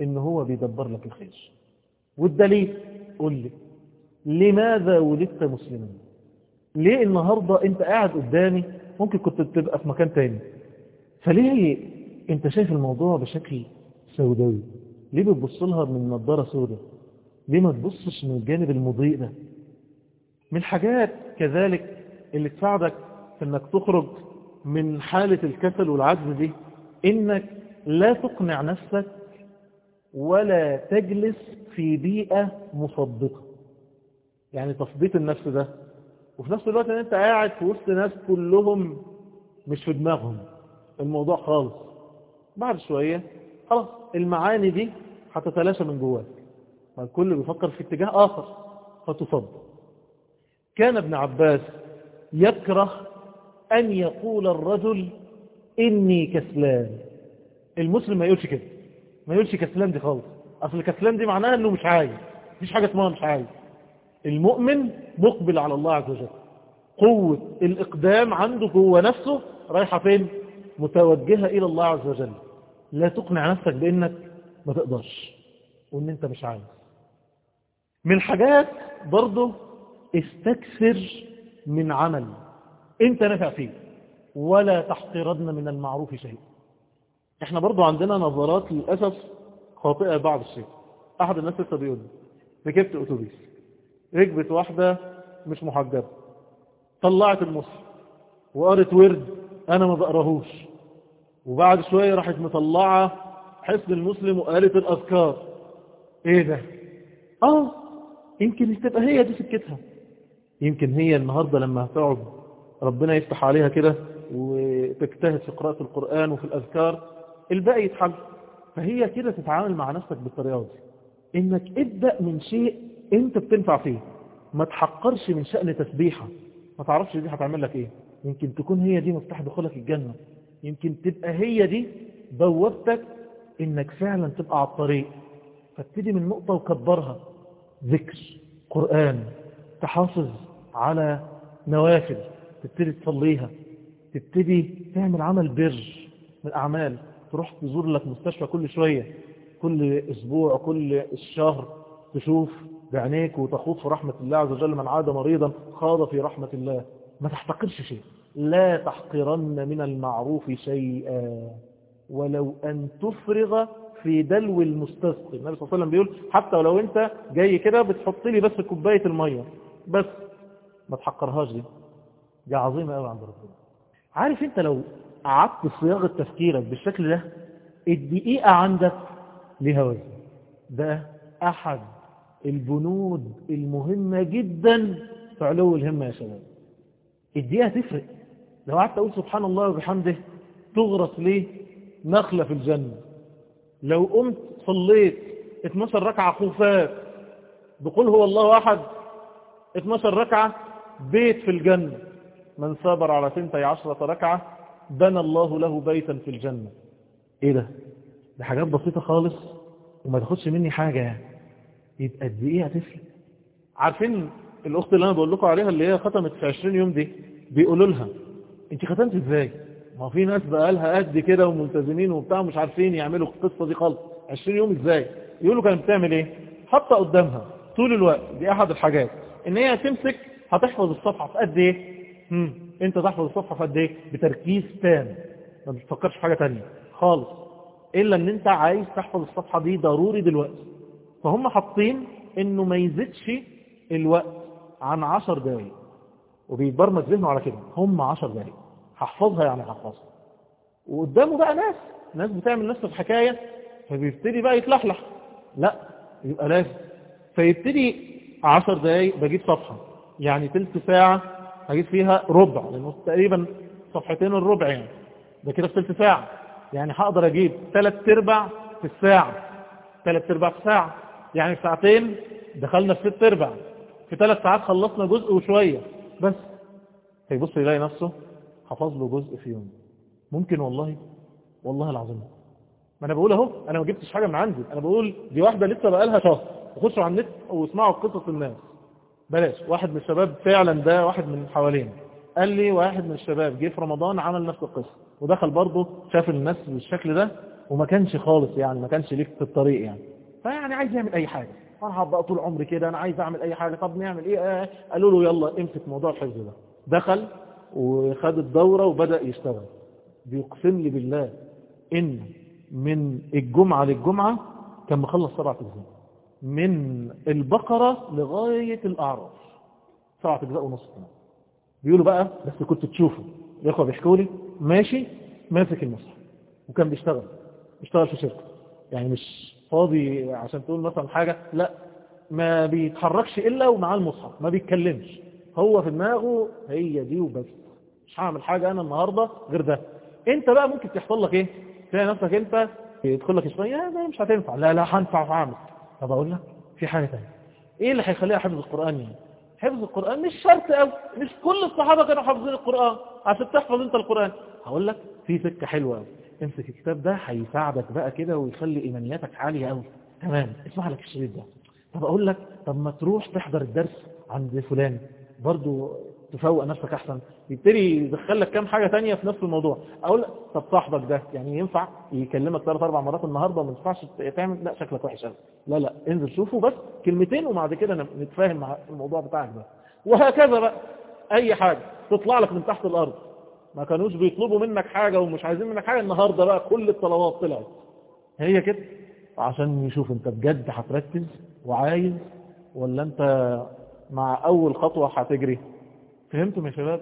A: إن هو بيدبر لك الخير. والدليل قول لي لماذا ولدت مسلما؟ ليه النهاردة أنت قاعد قدامي ممكن كنت تبقى في مكان تاني؟ فليه انت شايف الموضوع بشكل سوداوي. ليه بتبص لها من نظارة سوداء؟ ليه ما تبصش من الجانب المضيء ده؟ من الحاجات كذلك اللي تساعدك في انك تخرج من حالة الكسل والعجز دي انك لا تقنع نفسك ولا تجلس في بيئة مصدقة. يعني تثبيت النفس ده. وفي نفس الوقت ان انت قاعد في وسط ناس كلهم مش في دماغهم. الموضوع خالص. بعد شوية خلاص المعاني دي هتتلاشى من جواك. الكل بيفكر في اتجاه آخر فتصدق كان ابن عباس يكره أن يقول الرجل إني كسلان. المسلم ما يقولش كده. ما يقولش كسلان دي خالص. أصل كسلان دي معناها أنه مش عايز. مفيش حاجة اسمها مش عايز. المؤمن مقبل على الله عز وجل. قوة الإقدام عنده جوه نفسه رايحة فين؟ متوجهة إلى الله عز وجل. لا تقنع نفسك بأنك ما تقدرش وأن أنت مش عايز. من الحاجات برضه استكثر من عمل أنت نفع فيه ولا تحقرن من المعروف شيء. إحنا برضو عندنا نظرات للأسف خاطئة بعض الشيء. أحد الناس لسه بيقول ركبت أتوبيس ركبت واحدة مش محجبة طلعت المصحف وقرت ورد أنا ما بقراهوش. وبعد شوية راحت مطلعة حسن المسلم وقالت الأذكار. إيه ده؟ آه يمكن تبقى هي دي سكتها. يمكن هي النهاردة لما هتقعد ربنا يفتح عليها كده وتجتهد في قراءة القرآن وفي الأذكار الباقي يتحل. فهي كده تتعامل مع نفسك بالطريقة دي. إنك ابدأ من شيء أنت بتنفع فيه. ما تحقرش من شأن تسبيحة. ما تعرفش دي هتعمل لك إيه. يمكن تكون هي دي مفتاح دخولك الجنة. يمكن تبقى هي دي بوابتك إنك فعلا تبقى على الطريق. فابتدي من نقطة وكبرها. ذكر قرآن تحافظ على نوافل تبتدي تصليها. تبتدي تعمل عمل بر من الأعمال. تروح تزور لك مستشفى كل شوية كل أسبوع كل الشهر. تشوف بعينيك وتخوض في رحمة الله عز وجل من عاد مريضا خاض في رحمة الله. ما تحتقرش شيء. لا تحقرن من المعروف شيئا ولو أن تفرغ في دلو المستسقي. النبي صلى الله عليه وسلم بيقول حتى ولو أنت جاي كده بتحط لي بس كوباية المية. بس ما تحقرهاش دي. دي عظيمة قوي عند ربنا. عارف أنت لو قعدت صياغة تفكيرك بالشكل ده الدقيقة عندك ليها وزن. ده أحد البنود المهمة جدا في علو الهمة يا شباب. الدقيقة تفرق لو قعدت أقول سبحان الله وبحمده تغرس ليه نخلة في الجنة. لو قمت صليت 12 ركعة خفاف بقول هو الله أحد 12 ركعة بيت في الجنة. من صبر على ثنتي عشرة ركعة بنى الله له بيتا في الجنة. إيه ده؟ ده حاجات بسيطة خالص وما تاخدش مني حاجة. يبقى قد إيه هتفرق؟ عارفين الأخت اللي أنا بقول لكم عليها اللي هي ختمت في 20 يوم دي؟ بيقولوا لها انت ختمت إزاي؟ ما في ناس بقى لها قد كده وملتزمين وبتاع مش عارفين يعملوا القصة دي خالص. 20 يوم إزاي؟ يقولوا كانت بتعمل إيه؟ حاطة قدامها طول الوقت دي أحد الحاجات. إن هي تمسك هتحفظ الصفحة في قد إيه؟ هم. انت تحفظ الصفحة في قد إيه؟ بتركيز تام. ما بتفكرش في حاجة تانية خالص. إلا إن أنت عايز تحفظ الصفحة دي ضروري دلوقتي. فهم حاطين إنه ما يزيدش الوقت عن عشر دقايق. وبيبرمج ذهنه على كده. هم عشر دقايق. هحفظها يعني هحفظها. وقدامه بقى ناس. ناس بتعمل نفس الحكاية فبيبتدي بقى يتلحلح. لا يبقى لازم. فيبتدي عشر دقايق بجيب صفحة. يعني تلت ساعة هجيب فيها ربع. لأنه تقريبا صفحتين الربع يعني. ده كده في تلت ساعة. يعني هقدر أجيب ثلاث أرباع في الساعة. ثلاث أرباع في ساعة. يعني في ساعتين دخلنا في ست أرباع. في ثلاث ساعات خلصنا جزء وشوية. بس فيبص يلاقي نفسه حفظ له جزء في يوم ممكن والله والله العظيم. ما أنا بقول أهو أنا ما جبتش حاجة من عندي. أنا بقول دي واحدة لسه بقى لها شهر. وخشوا على النت واسمعوا قصص الناس. بلاش. واحد من الشباب فعلا ده واحد من حوالينا قال لي واحد من الشباب جه في رمضان عمل نفس القصة. ودخل برضه شاف الناس بالشكل ده وما كانش خالص يعني ما كانش ليك في الطريق يعني. فيعني عايز يعمل أي حاجة. أنا هبقى طول عمري كده أنا عايز أعمل أي حاجة. طب نعمل إيه؟ آه قالوا له يلا امسك موضوع الحفظ ده. دخل وخد الدورة وبدأ يشتغل. بيقسم لي بالله إن من الجمعة للجمعة كان مخلص سبعة أجزاء. من البقرة لغاية الأعراف. سبعة أجزاء ونص كمان. بيقولوا بقى بس كنت تشوفه. الاخوه بيحكوا لي ماشي؟ ماسك المصحف. وكان بيشتغل. بيشتغل في شركة. يعني مش فاضي عشان تقول مثلا حاجة لا ما بيتحركش إلا ومعاه المصحف ما بيتكلمش. هو في دماغه هي دي وبس. مش هعمل حاجة أنا النهاردة غير ده. أنت بقى ممكن تحصل لك إيه؟ تلاقي نفسك أنت يدخل لك شوية ده مش هتنفع. لا لا هنفع فعامل طب أقول لك في حاجة تانية. إيه اللي هيخليها حفظ القرآن يعني؟ حفظ القرآن مش شرط قوي مش كل الصحابة كانوا حافظين القرآن. عشان تحفظ أنت القرآن. هقول لك في سكة حلوة قوي امسك الكتاب ده هيساعدك بقى كده ويخلي إيمانياتك عالية قوي تمام اسمع لك الشريط ده. طب أقول لك طب ما تروح تحضر الدرس عند فلان. برضو تفوق نفسك أحسن. يبتدي يدخل لك كام حاجة تانية في نفس الموضوع. أقول لك طب صاحبك ده يعني ينفع يكلمك ثلاث أربع مرات النهاردة وما ينفعش تعمل لا شكلك وحش قوي لا لا انزل شوفه بس كلمتين وبعد كده نتفاهم مع الموضوع بتاعك ده. وهكذا بقى أي حاجة تطلع لك من تحت الأرض. ما كانوش بيطلبوا منك حاجة ومش عايزين منك حاجة. النهاردة بقى كل الطلبات طلعت. هي كده. عشان يشوف انت بجد هتركز وعايز ولا انت مع أول خطوة هتجري. فهمتم يا شباب؟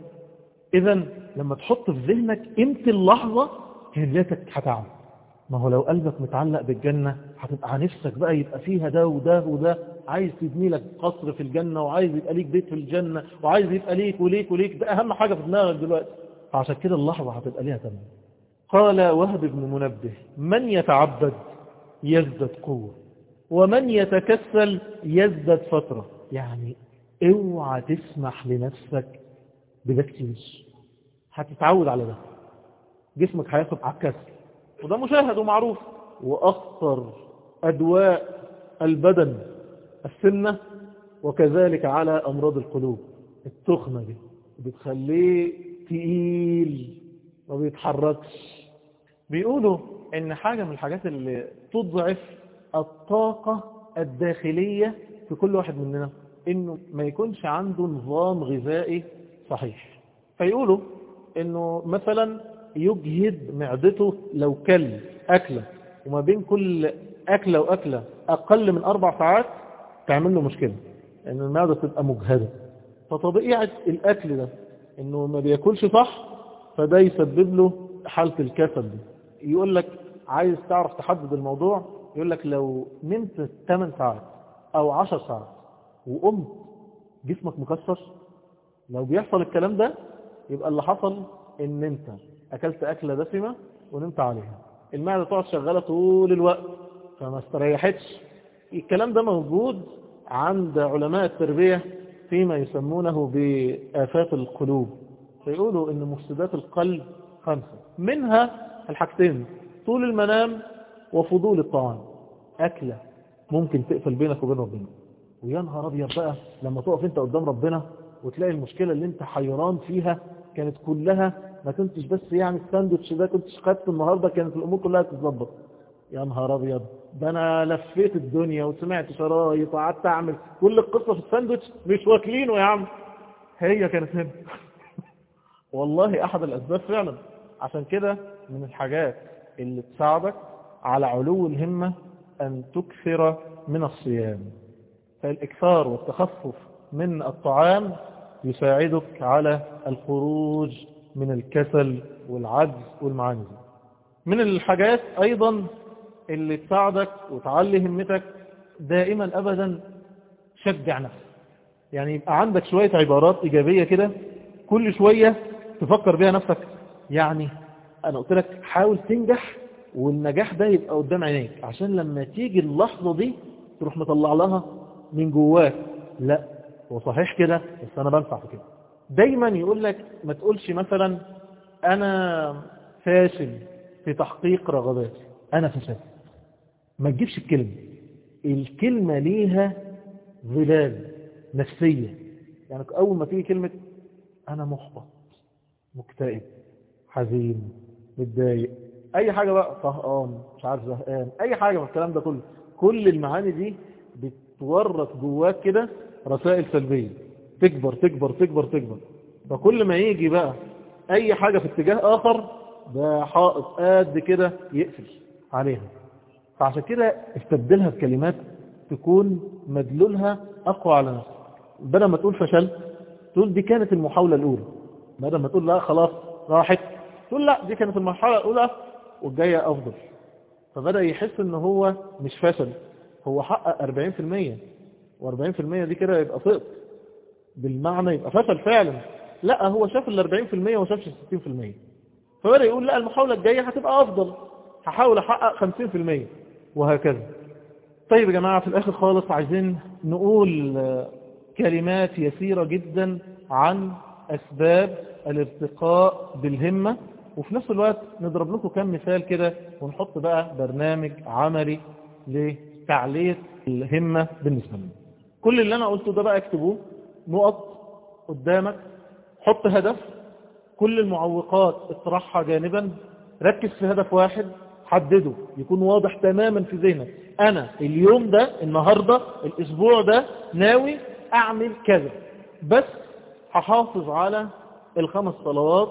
A: اذا لما تحط في ذهنك قيمة اللحظة هنيتك هتعمل ما هو لو قلبك متعلق بالجنة هتبقى نفسك بقى يبقى فيها ده وده وده. عايز تبني لك قصر في الجنة وعايز يبقى ليك بيت في الجنة وعايز يبقى ليك وليك وليك. ده أهم حاجة في دماغك دلوقتي. فعشان كده اللحظة هتبقى ليها تمام قال وهب بن منبه من يتعبد يزدد قوة ومن يتكسل يزدد فترة. يعني اوعى تسمح لنفسك بده كتير هتتعود على ده. جسمك هياخد على الكسل. وده مشاهد ومعروف. وأخطر أدواء البدن السنة وكذلك على أمراض القلوب. التخمة دي بتخليه تقيل ما بيتحركش. بيقولوا إن حاجة من الحاجات اللي تضعف الطاقة الداخلية في كل واحد مننا إنه ما يكونش عنده نظام غذائي صحيح. فيقولوا إنه مثلا يجهد معدته لو كل أكلة وما بين كل أكلة وأكلة أقل من أربع ساعات تعمل له مشكلة لأن المعدة تبقى مجهدة. فطبيعة الأكل ده إنه ما بياكلش صح فده يسبب له حالة الكسل دي. يقول لك عايز تعرف تحدد الموضوع يقول لك لو نمت 8 ساعات أو 10 ساعات وقمت جسمك مكسر لو بيحصل الكلام ده يبقى اللي حصل إن انت أكلت أكلة دسمة ونمت عليها. المعدة تقعد شغالة طول الوقت فما استريحتش. الكلام ده موجود عند علماء التربية فيما يسمونه بآفات القلوب. فيقولوا إن مفسدات القلب خمسة. منها الحاجتين طول المنام وفضول الطعام. أكلة ممكن تقفل بينك وبين ربنا. ويا نهار أبيض بقى لما تقف أنت قدام ربنا وتلاقي المشكلة اللي أنت حيران فيها كانت كلها ما كنتش بس يعني الساندوتش ده كنتش خدت النهاردة كانت الأمور كلها تتظبط. يا نهار أبيض. ده أنا لفيت الدنيا وسمعت شرايط وقعدت أعمل كل القصة في الساندوتش مش واكلينه يا عم. هي كانت هنا. والله أحد الأسباب فعلا. عشان كده من الحاجات اللي تساعدك على علو الهمة أن تكثر من الصيام. فالإكثار والتخفف من الطعام يساعدك على الخروج من الكسل والعجز والمعاني. من الحاجات أيضا اللي تساعدك وتعلي همتك دائما ابدا شجع نفسك. يعني يبقى عندك شوية عبارات إيجابية كده كل شوية تفكر بيها نفسك. يعني أنا قلت لك حاول تنجح والنجاح ده يبقى قدام عينيك. عشان لما تيجي اللحظة دي تروح مطلع لها من جواك. لا هو صحيح كده بس أنا بنفع في كده. دايما يقول لك ما تقولش مثلا أنا فاشل في تحقيق رغباتي. أنا فاشل. ما تجيبش الكلمة. الكلمة ليها ظلال نفسية. يعني أول ما تيجي كلمة أنا محبط مكتئب حزين متضايق أي حاجة بقى طهقان مش عارف زهقان أي حاجة من الكلام ده كله. كل المعاني دي بتورط جواك كده رسائل سلبية. تكبر تكبر تكبر تكبر. فكل ما يجي بقى أي حاجة في اتجاه آخر ده حائط قد كده يقفل عليها. فعشان كده استبدلها بكلمات تكون مدلولها أقوى على نفسك بدل ما تقول فشلت تقول دي كانت المحاولة الأولى. بدل ما تقول لا خلاص راحت تقول لا دي كانت المرحلة الأولى والجاية أفضل. فبدأ يحس إن هو مش فشل هو حقق 40% و40% دي كده يبقى سقط بالمعنى يبقى فشل فعلا. لا هو شاف ال 40% وما شافش ال 60% فبدأ يقول لا المحاولة الجاية هتبقى أفضل. هحاول أحقق 50% وهكذا. طيب يا جماعة في الآخر خالص عايزين نقول كلمات يسيرة جدا عن أسباب الارتقاء بالهمة. وفي نفس الوقت نضرب لكم كم مثال كده ونحط بقى برنامج عملي لتعلية الهمة بالنسبة لنا. كل اللي أنا قلته ده بقى اكتبوه نقط قدامك حط هدف كل المعوقات اطرحها جانبا ركز في هدف واحد حدده يكون واضح تماما في ذهنك. أنا اليوم ده النهاردة الأسبوع ده ناوي أعمل كذا. بس هحافظ على الخمس صلوات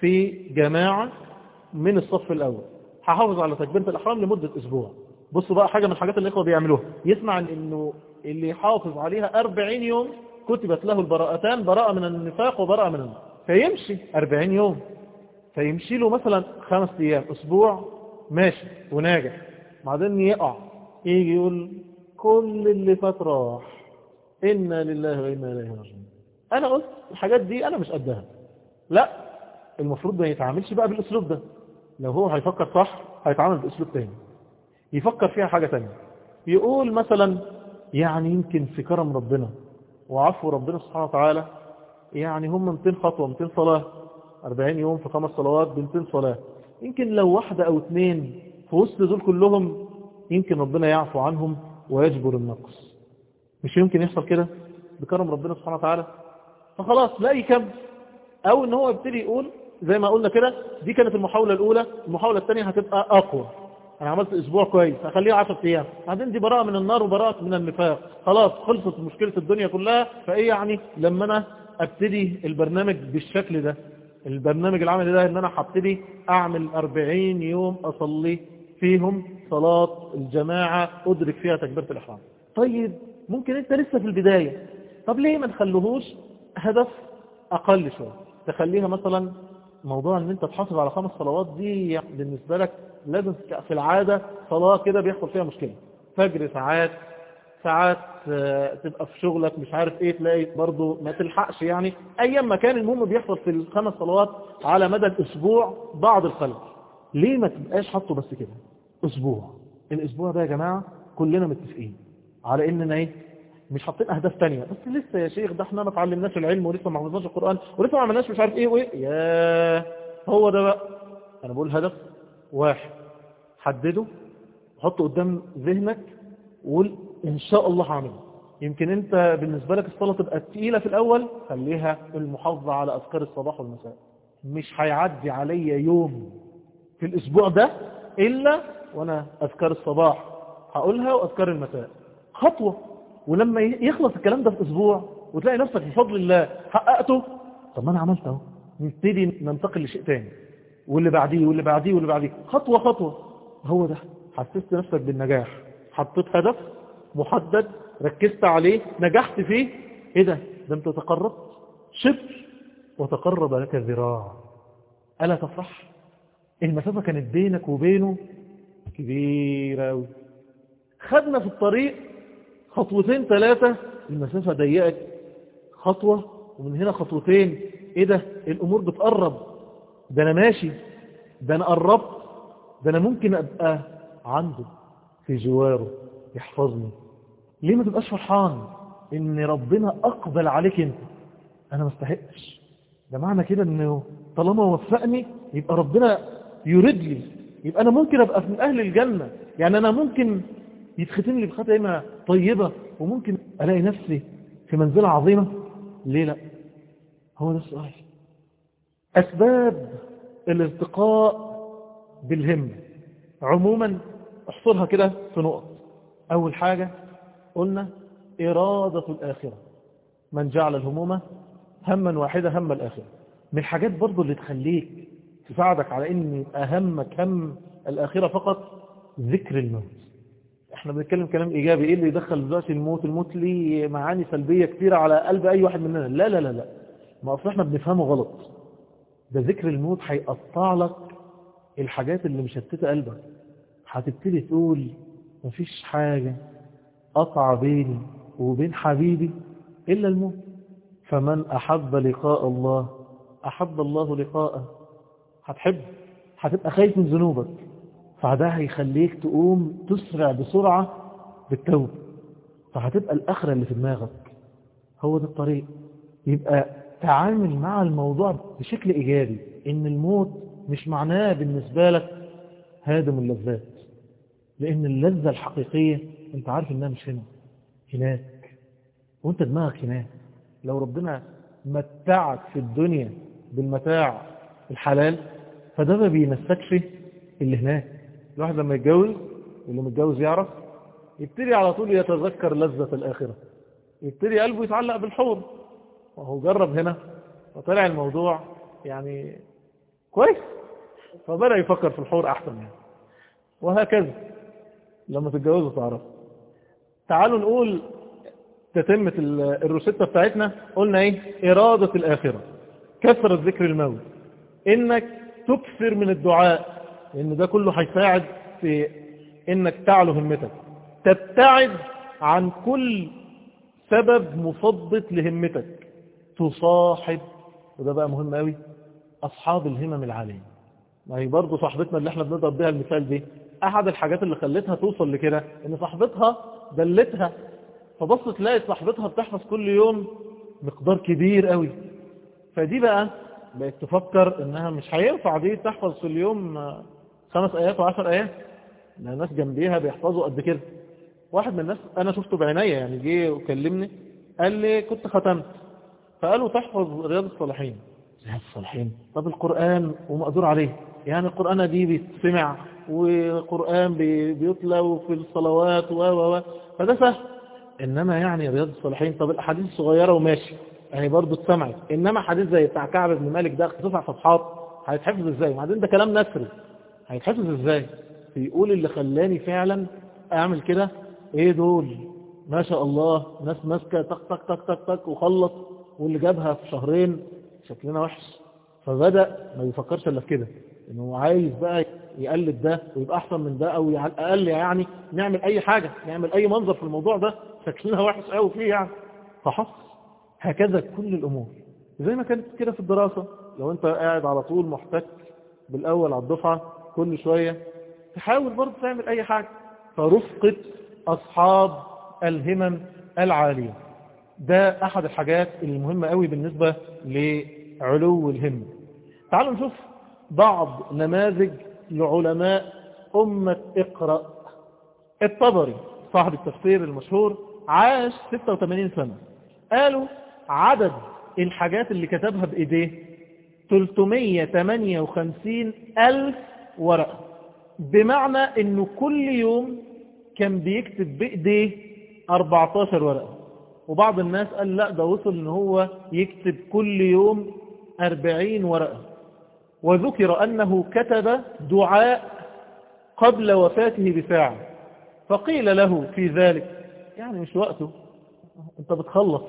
A: في جماعة من الصف الأول. هحافظ على تكبيرة الأحرام لمدة أسبوع. بصوا بقى حاجة من الحاجات اللي الإخوة بيعملوها. يسمع إنه اللي يحافظ عليها 40 يوم كتبت له البراءتان براءة من النفاق وبراءة من النفاق فيمشي 40 يوم. فيمشي له مثلا خمس أيام أسبوع. ماشي وناجح. بعدين يقع يجي يقول كل اللي فات راح. إنا لله وإنا إليه راجعون. أنا قلت الحاجات دي أنا مش قدها. لا المفروض ما يتعاملش بقى بالأسلوب ده. لو هو هيفكر صح هيتعامل بأسلوب تاني. يفكر فيها حاجة تانية. يقول مثلا يعني يمكن في كرم ربنا وعفو ربنا سبحانه وتعالى يعني هم 200 خطوة 200 صلاة 40 يوم في خمس صلوات ب 200 صلاة. يمكن لو واحدة أو اثنين في وسط دول كلهم يمكن ربنا يعفو عنهم ويجبر النقص. مش يمكن يحصل كده؟ بكرم ربنا سبحانه وتعالى. فخلاص لا يكمل أو إن هو يبتدي يقول زي ما قلنا كده دي كانت المحاولة الأولى المحاولة الثانية هتبقى أقوى. أنا عملت أسبوع كويس هخليها 10 أيام. بعدين دي براءة من النار وبراءة من النفاق. خلاص خلصت مشكلة الدنيا كلها. فإيه يعني؟ لما أنا أبتدي البرنامج بالشكل ده. البرنامج العملي ده إن أنا هبتدي أعمل 40 يوم أصلي فيهم صلاة الجماعة أدرك فيها تكبيرة الإحرام. طيب ممكن أنت لسه في البداية. طب ليه ما نخلوهوش هدف أقل شوية؟ تخليها مثلا موضوع إن أنت تحافظ على خمس صلوات دي بالنسبة لك لازم في العادة صلاة كده بيحصل فيها مشكلة. فجر ساعات ساعات تبقى في شغلك مش عارف إيه تلاقي برضو ما تلحقش. يعني أيام ما كان المهم بيحصل في الخمس صلوات على مدى الأسبوع بعض الخلل. ليه ما تبقاش حاطه بس كده؟ أسبوع. الأسبوع ده يا جماعة كلنا متفقين على إننا إيه؟ مش حاطين أهداف تانية. بس لسه يا شيخ ده إحنا ما اتعلمناش العلم ولسه ما حفظناش القرآن ولسه ما عملناش مش عارف إيه وإيه. يا هو ده بقى. أنا بقول هدف واحد. حدده حطه قدام ذهنك وقول إن شاء الله هعمله يمكن أنت بالنسبة لك الصلاة تبقى تقيلة في الأول خليها المحافظة على أذكار الصباح والمساء. مش هيعدي عليا يوم في الأسبوع ده إلا وأنا أذكار الصباح هقولها وأذكار المساء. خطوة. ولما يخلص الكلام ده في أسبوع وتلاقي نفسك بفضل الله حققته طب ما أنا عملت أهو. نبتدي ننتقل لشيء تاني. واللي بعديه واللي بعديه واللي بعديه. خطوة خطوة. هو ده. حسست نفسك بالنجاح. حطيت هدف محدد ركزت عليه نجحت فيه. إيه ده؟ ده انت تقربت شبر وتقرب لك ذراع. ألا تفرح المسافة كانت بينك وبينه كبيرة خدنا في الطريق خطوتين ثلاثة المسافة ضيقت خطوة ومن هنا خطوتين. إيه ده؟ الأمور بتقرب. ده أنا ماشي. ده أنا قربت. ده أنا ممكن أبقى عنده في جواره يحفظني. ليه ما تبقاش فرحان؟ إن ربنا أقبل عليك أنت. أنا ما استحقش. ده معنى كده إنه طالما وفقني يبقى ربنا يريد لي. يبقى أنا ممكن أبقى من أهل الجنة. يعني أنا ممكن يتختم لي بخاتمة طيبة وممكن ألاقي نفسي في منزلة عظيمة. ليه لأ؟ هو ده السؤال. أسباب الارتقاء بالهمة. عموما احصرها كده في نقط. أول حاجة قلنا إرادة الآخرة. من جعل الهمومة هما واحدة هم الآخرة. من الحاجات برضو اللي تخليك تساعدك على إن يبقى همك هم الآخرة فقط ذكر الموت. إحنا بنتكلم كلام إيجابي. إيه اللي يدخل دلوقتي الموت؟ الموت ليه معاني سلبية كثيرة على قلب أي واحد مننا؟ لا لا لا لا. ما أصل إحنا بنفهمه غلط. ده ذكر الموت هيقطع لك الحاجات اللي مشتتة قلبك. هتبتدي تقول مفيش حاجة. قطع بيني وبين حبيبي إلا الموت. فمن أحب لقاء الله أحب الله لقاءه. هتحب هتبقى خايف من ذنوبك. فده هيخليك تقوم تسرع بسرعة بالتوبة. فهتبقى الآخرة اللي في دماغك هو ده الطريق. يبقى تعامل مع الموضوع بشكل إيجابي. إن الموت مش معناه بالنسبة لك هادم اللذات. لأن اللذة الحقيقية أنت عارف إنها مش هنا هناك. وأنت دماغك هناك. لو ربنا متعك في الدنيا بالمتاع الحلال فده ما بينسكش اللي هناك. الواحد لما يتجوز واللي متجوز يعرف يبتدي على طول يتذكر لذة الآخرة. يبتدي قلبه يتعلق بالحور وهو جرب هنا وطلع الموضوع يعني كويس. فبدأ يفكر في الحور أحسن يعني. وهكذا. لما تتجوزوا تعرف. تعالوا نقول تتمة الروشتة بتاعتنا. قلنا إيه؟ إرادة الآخرة. كثرة ذكر الموت. إنك تكثر من الدعاء. لأن ده كله هيساعد في إنك تعلو همتك. تبتعد عن كل سبب مصدت لهمتك. تصاحب وده بقى مهم قوي أصحاب الهمم العالية. ما هي برضه صاحبتنا اللي إحنا بنضرب بيها المثال دي. أحد الحاجات اللي خلتها توصل لكده إن صاحبتها دلتها فبصت تلاقي صاحبتها بتحفظ كل يوم مقدار كبير قوي. فدي بقى بقت تفكر إنها مش هينفع دي تحفظ في اليوم خمس ايات وعشر ايات لأن ناس جنبيها بيحفظوا قد كده. واحد من الناس أنا شفته بعينيا يعني جه وكلمني قال لي كنت ختمت. فقالوا تحفظ رياض الصالحين. رياض الصالحين؟ طب القرآن ومقدور عليه. يعني القرآن دي بيتسمع وقرآن بيتلى وفي الصلوات و و و فده سهل. إنما يعني رياض الصالحين طب الأحاديث الصغيرة وماشي. يعني برضه اتسمعت إنما حديث زي بتاع كعب بن مالك ده تسع صفحات هيتحفظ إزاي؟ وبعدين ده كلام نثري. هيتحفظ إزاي؟ بيقول اللي خلاني فعلا أعمل كده؟ إيه دول؟ ما شاء الله ناس ماسكة تك تك تك تك تك وخلص واللي جابها في شهرين شكلنا وحش. فبدأ ما يفكرش إلا في كده. انه عايز بقى يقلد ده ويبقى أحسن من ده أو على الأقل يعني نعمل أي حاجة نعمل أي منظر في الموضوع ده شكلنا وحش قوي فيه يعني. فحص. هكذا كل الأمور. زي ما كانت كده في الدراسة. لو أنت قاعد على طول محتك بالأول على الدفعة كل شوية تحاول برضه تعمل أي حاجة. فرفقة أصحاب الهمم العالية. ده أحد الحاجات المهمة قوي بالنسبة لعلو الهمة تعالوا نشوف بعض نماذج لعلماء أمة اقرأ. الطبري صاحب التفسير المشهور عاش 86 سنة. قالوا عدد الحاجات اللي كتبها بإيديه 358 ألف ورقة. بمعنى أنه كل يوم كان بيكتب بإيديه 14 ورقة. وبعض الناس قال لا ده وصل إن هو يكتب كل يوم 40 ورقة. وذكر أنه كتب دعاء قبل وفاته بساعة. فقيل له في ذلك يعني مش وقته أنت بتخلص.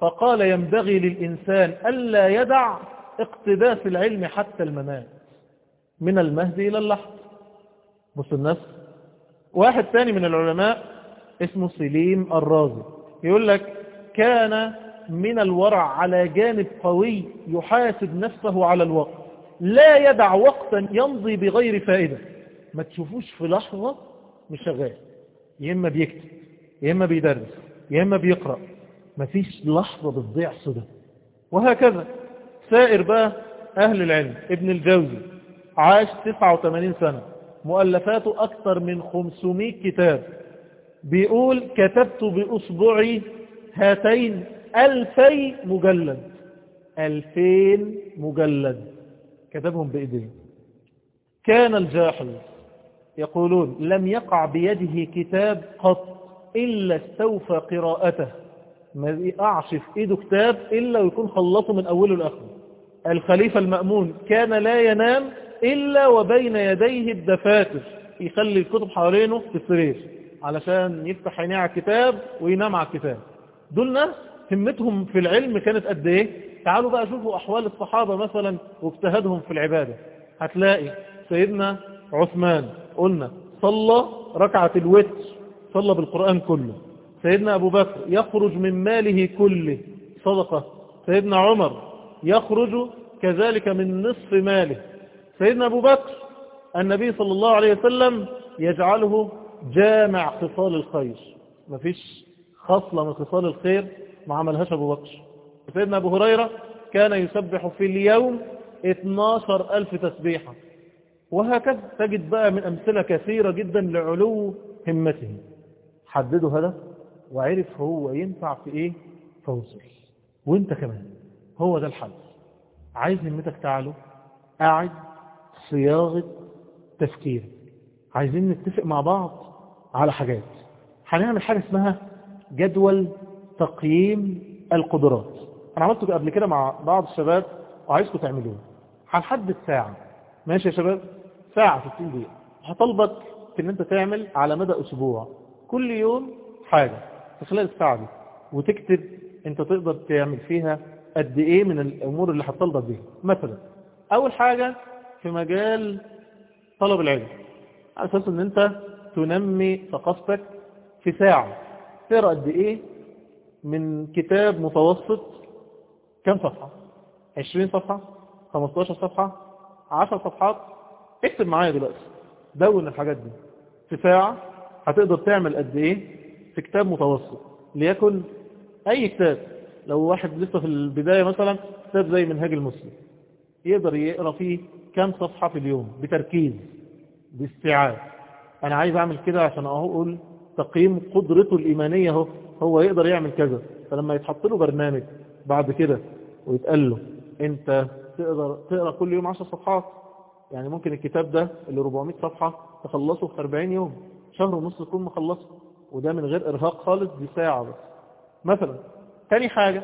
A: فقال ينبغي للإنسان ألا يدع اقتباس العلم حتى الممات من المهد إلى اللحظ. بص الناس واحد ثاني من العلماء اسمه سليم الرازي يقول لك كان من الورع على جانب قوي يحاسب نفسه على الوقت. لا يدع وقتا يمضي بغير فائدة. ما تشوفوش في لحظة مش شغال. يا إما بيكتب يا إما بيدرس يا إما بيقرأ. ما فيش لحظة بتضيع صدى وهكذا. سائر بقى أهل العلم. ابن الجوزي عاش 89 سنة. مؤلفاته أكثر من 500 كتاب. بيقول كتبت بأصبعي هاتين ألفي مجلد. ألفين مجلد. كتبهم بإيديه كان الجاحظ يقولون لم يقع بيده كتاب قط إلا استوفى قراءته. ما يقعش في إيده كتاب إلا ويكون خلصه من أوله لآخره. الخليفة المأمون كان لا ينام إلا وبين يديه الدفاتر يخلي الكتب حوالينه في السرير علشان يفتح عينيه على الكتاب وينام على الكتاب. دول ناس همتهم في العلم كانت قد إيه؟ تعالوا بقى شوفوا أحوال الصحابة مثلا واجتهادهم في العبادة. هتلاقي سيدنا عثمان قلنا صلى ركعة الوتر صلى بالقرآن كله. سيدنا أبو بكر يخرج من ماله كله صدقة. سيدنا عمر يخرج كذلك من نصف ماله. سيدنا أبو بكر النبي صلى الله عليه وسلم يجعله جامع خصال الخير. مفيش خصلة من خصال الخير ما عملهاش أبو بكر. سيدنا أبو هريرة كان يسبح في اليوم 12 ألف تسبيحة. وهكذا تجد بقى من أمثلة كثيرة جدا لعلو همته. حددوا هدف وعرف هو ينفع في إيه؟ فوصل وإنت كمان. هو ده الحل. عايز همتك تعلو قاعد صياغة تفكير. عايزين نتفق مع بعض على حاجات. هنعمل حاجة اسمها جدول تقييم القدرات. أنا عملته قبل كده مع بعض الشباب وعايزكم تعملوه. هنحدد ساعة ماشي يا شباب؟ ساعة 60 دقيقة. هطلبك إن أنت تعمل على مدى أسبوع. كل يوم حاجة في خلال الساعة دي. وتكتب أنت تقدر تعمل فيها قد إيه من الأمور اللي هتطلبك بيها. مثلا أول حاجة في مجال طلب العلم. على أساس إن أنت تنمي ثقافتك في ساعة. تقرأ قد إيه من كتاب متوسط كم صفحة؟ 20 صفحة؟ 15 صفحة؟ 10 صفحات؟ اكتب معايا دلوقتي. دون الحاجات دي. في ساعة هتقدر تعمل قد إيه؟ في كتاب متوسط. ليكن أي كتاب لو واحد لسه في البداية مثلا كتاب زي منهاج المسلم يقدر يقرأ فيه كم صفحة في اليوم؟ بتركيز باستيعاب. أنا عايز أعمل كده عشان أقول تقييم قدرته الإيمانية هو هو يقدر يعمل كذا. فلما يتحط له برنامج بعد كده ويتقال له انت تقدر تقرأ كل يوم 10 صفحات. يعني ممكن الكتاب ده اللي 400 صفحة تخلصه في 40 يوم شهر ونص تكون مخلصه وده من غير إرهاق خالص دي ساعة بس. مثلا تاني حاجة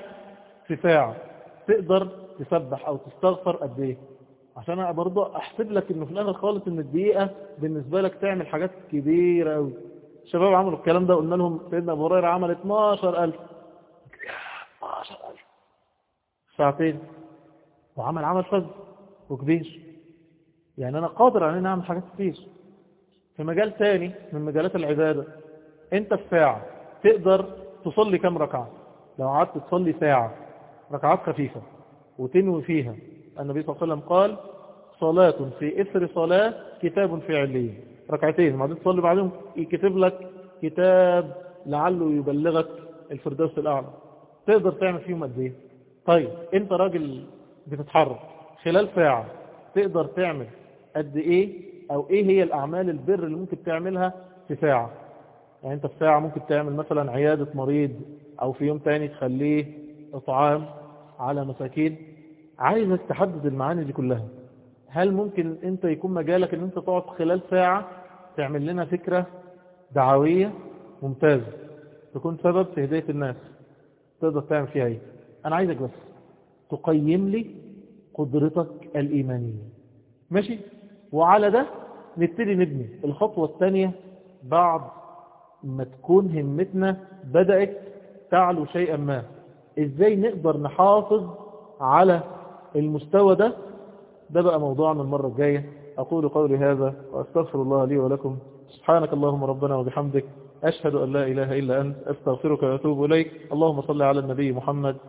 A: في ساعة تقدر تسبح أو تستغفر قد إيه؟ عشان أنا برضه أحسب لك إنه في الآخر خالص إن الدقيقة بالنسبة لك تعمل حاجات كبيرة قوي الشباب عملوا الكلام ده قلنا لهم سيدنا أبو هريرة عمل 12000 12000 ساعتين. وعمل عمل فذ وكبير. يعني أنا قادر على أن أعمل حاجات كتير. في مجال تاني من مجالات العبادة أنت في ساعة تقدر تصلي كم ركعة؟ لو قعدت تصلي ساعة ركعات خفيفة وتنوي فيها. النبي صلى الله عليه وسلم قال صلاة في إثر صلاة كتاب في عليين ركعتين بعدين تصلي بعدهم يكتب لك كتاب لعله يبلغك الفردوس الأعلى. تقدر تعمل فيهم قد إيه؟ طيب انت راجل بتتحرك خلال ساعة تقدر تعمل قد إيه أو إيه هي الأعمال البر اللي ممكن تعملها في ساعة؟ يعني انت في ساعة ممكن تعمل مثلا عيادة مريض أو في يوم تاني تخليه اطعام على مساكين. عايزك تحدد المعاني دي كلها. هل ممكن انت يكون مجالك ان انت تقعد خلال ساعة تعمل لنا فكرة دعوية ممتازة تكون سبب في هداية الناس؟ تقدر تعمل فيها إيه؟ أنا عايزك بس تقيم لي قدرتك الإيمانية. ماشي؟ وعلى ده نبتدي نبني. الخطوة الثانية بعد ما تكون همتنا بدأت تعلو شيئا ما. إزاي نقدر نحافظ على المستوى ده؟ ده بقى موضوعنا المرة الجاية. أقول قولي هذا وأستغفر الله لي ولكم. سبحانك اللهم ربنا وبحمدك. أشهد أن لا إله إلا أنت. أستغفرك وأتوب إليك. اللهم صل على النبي محمد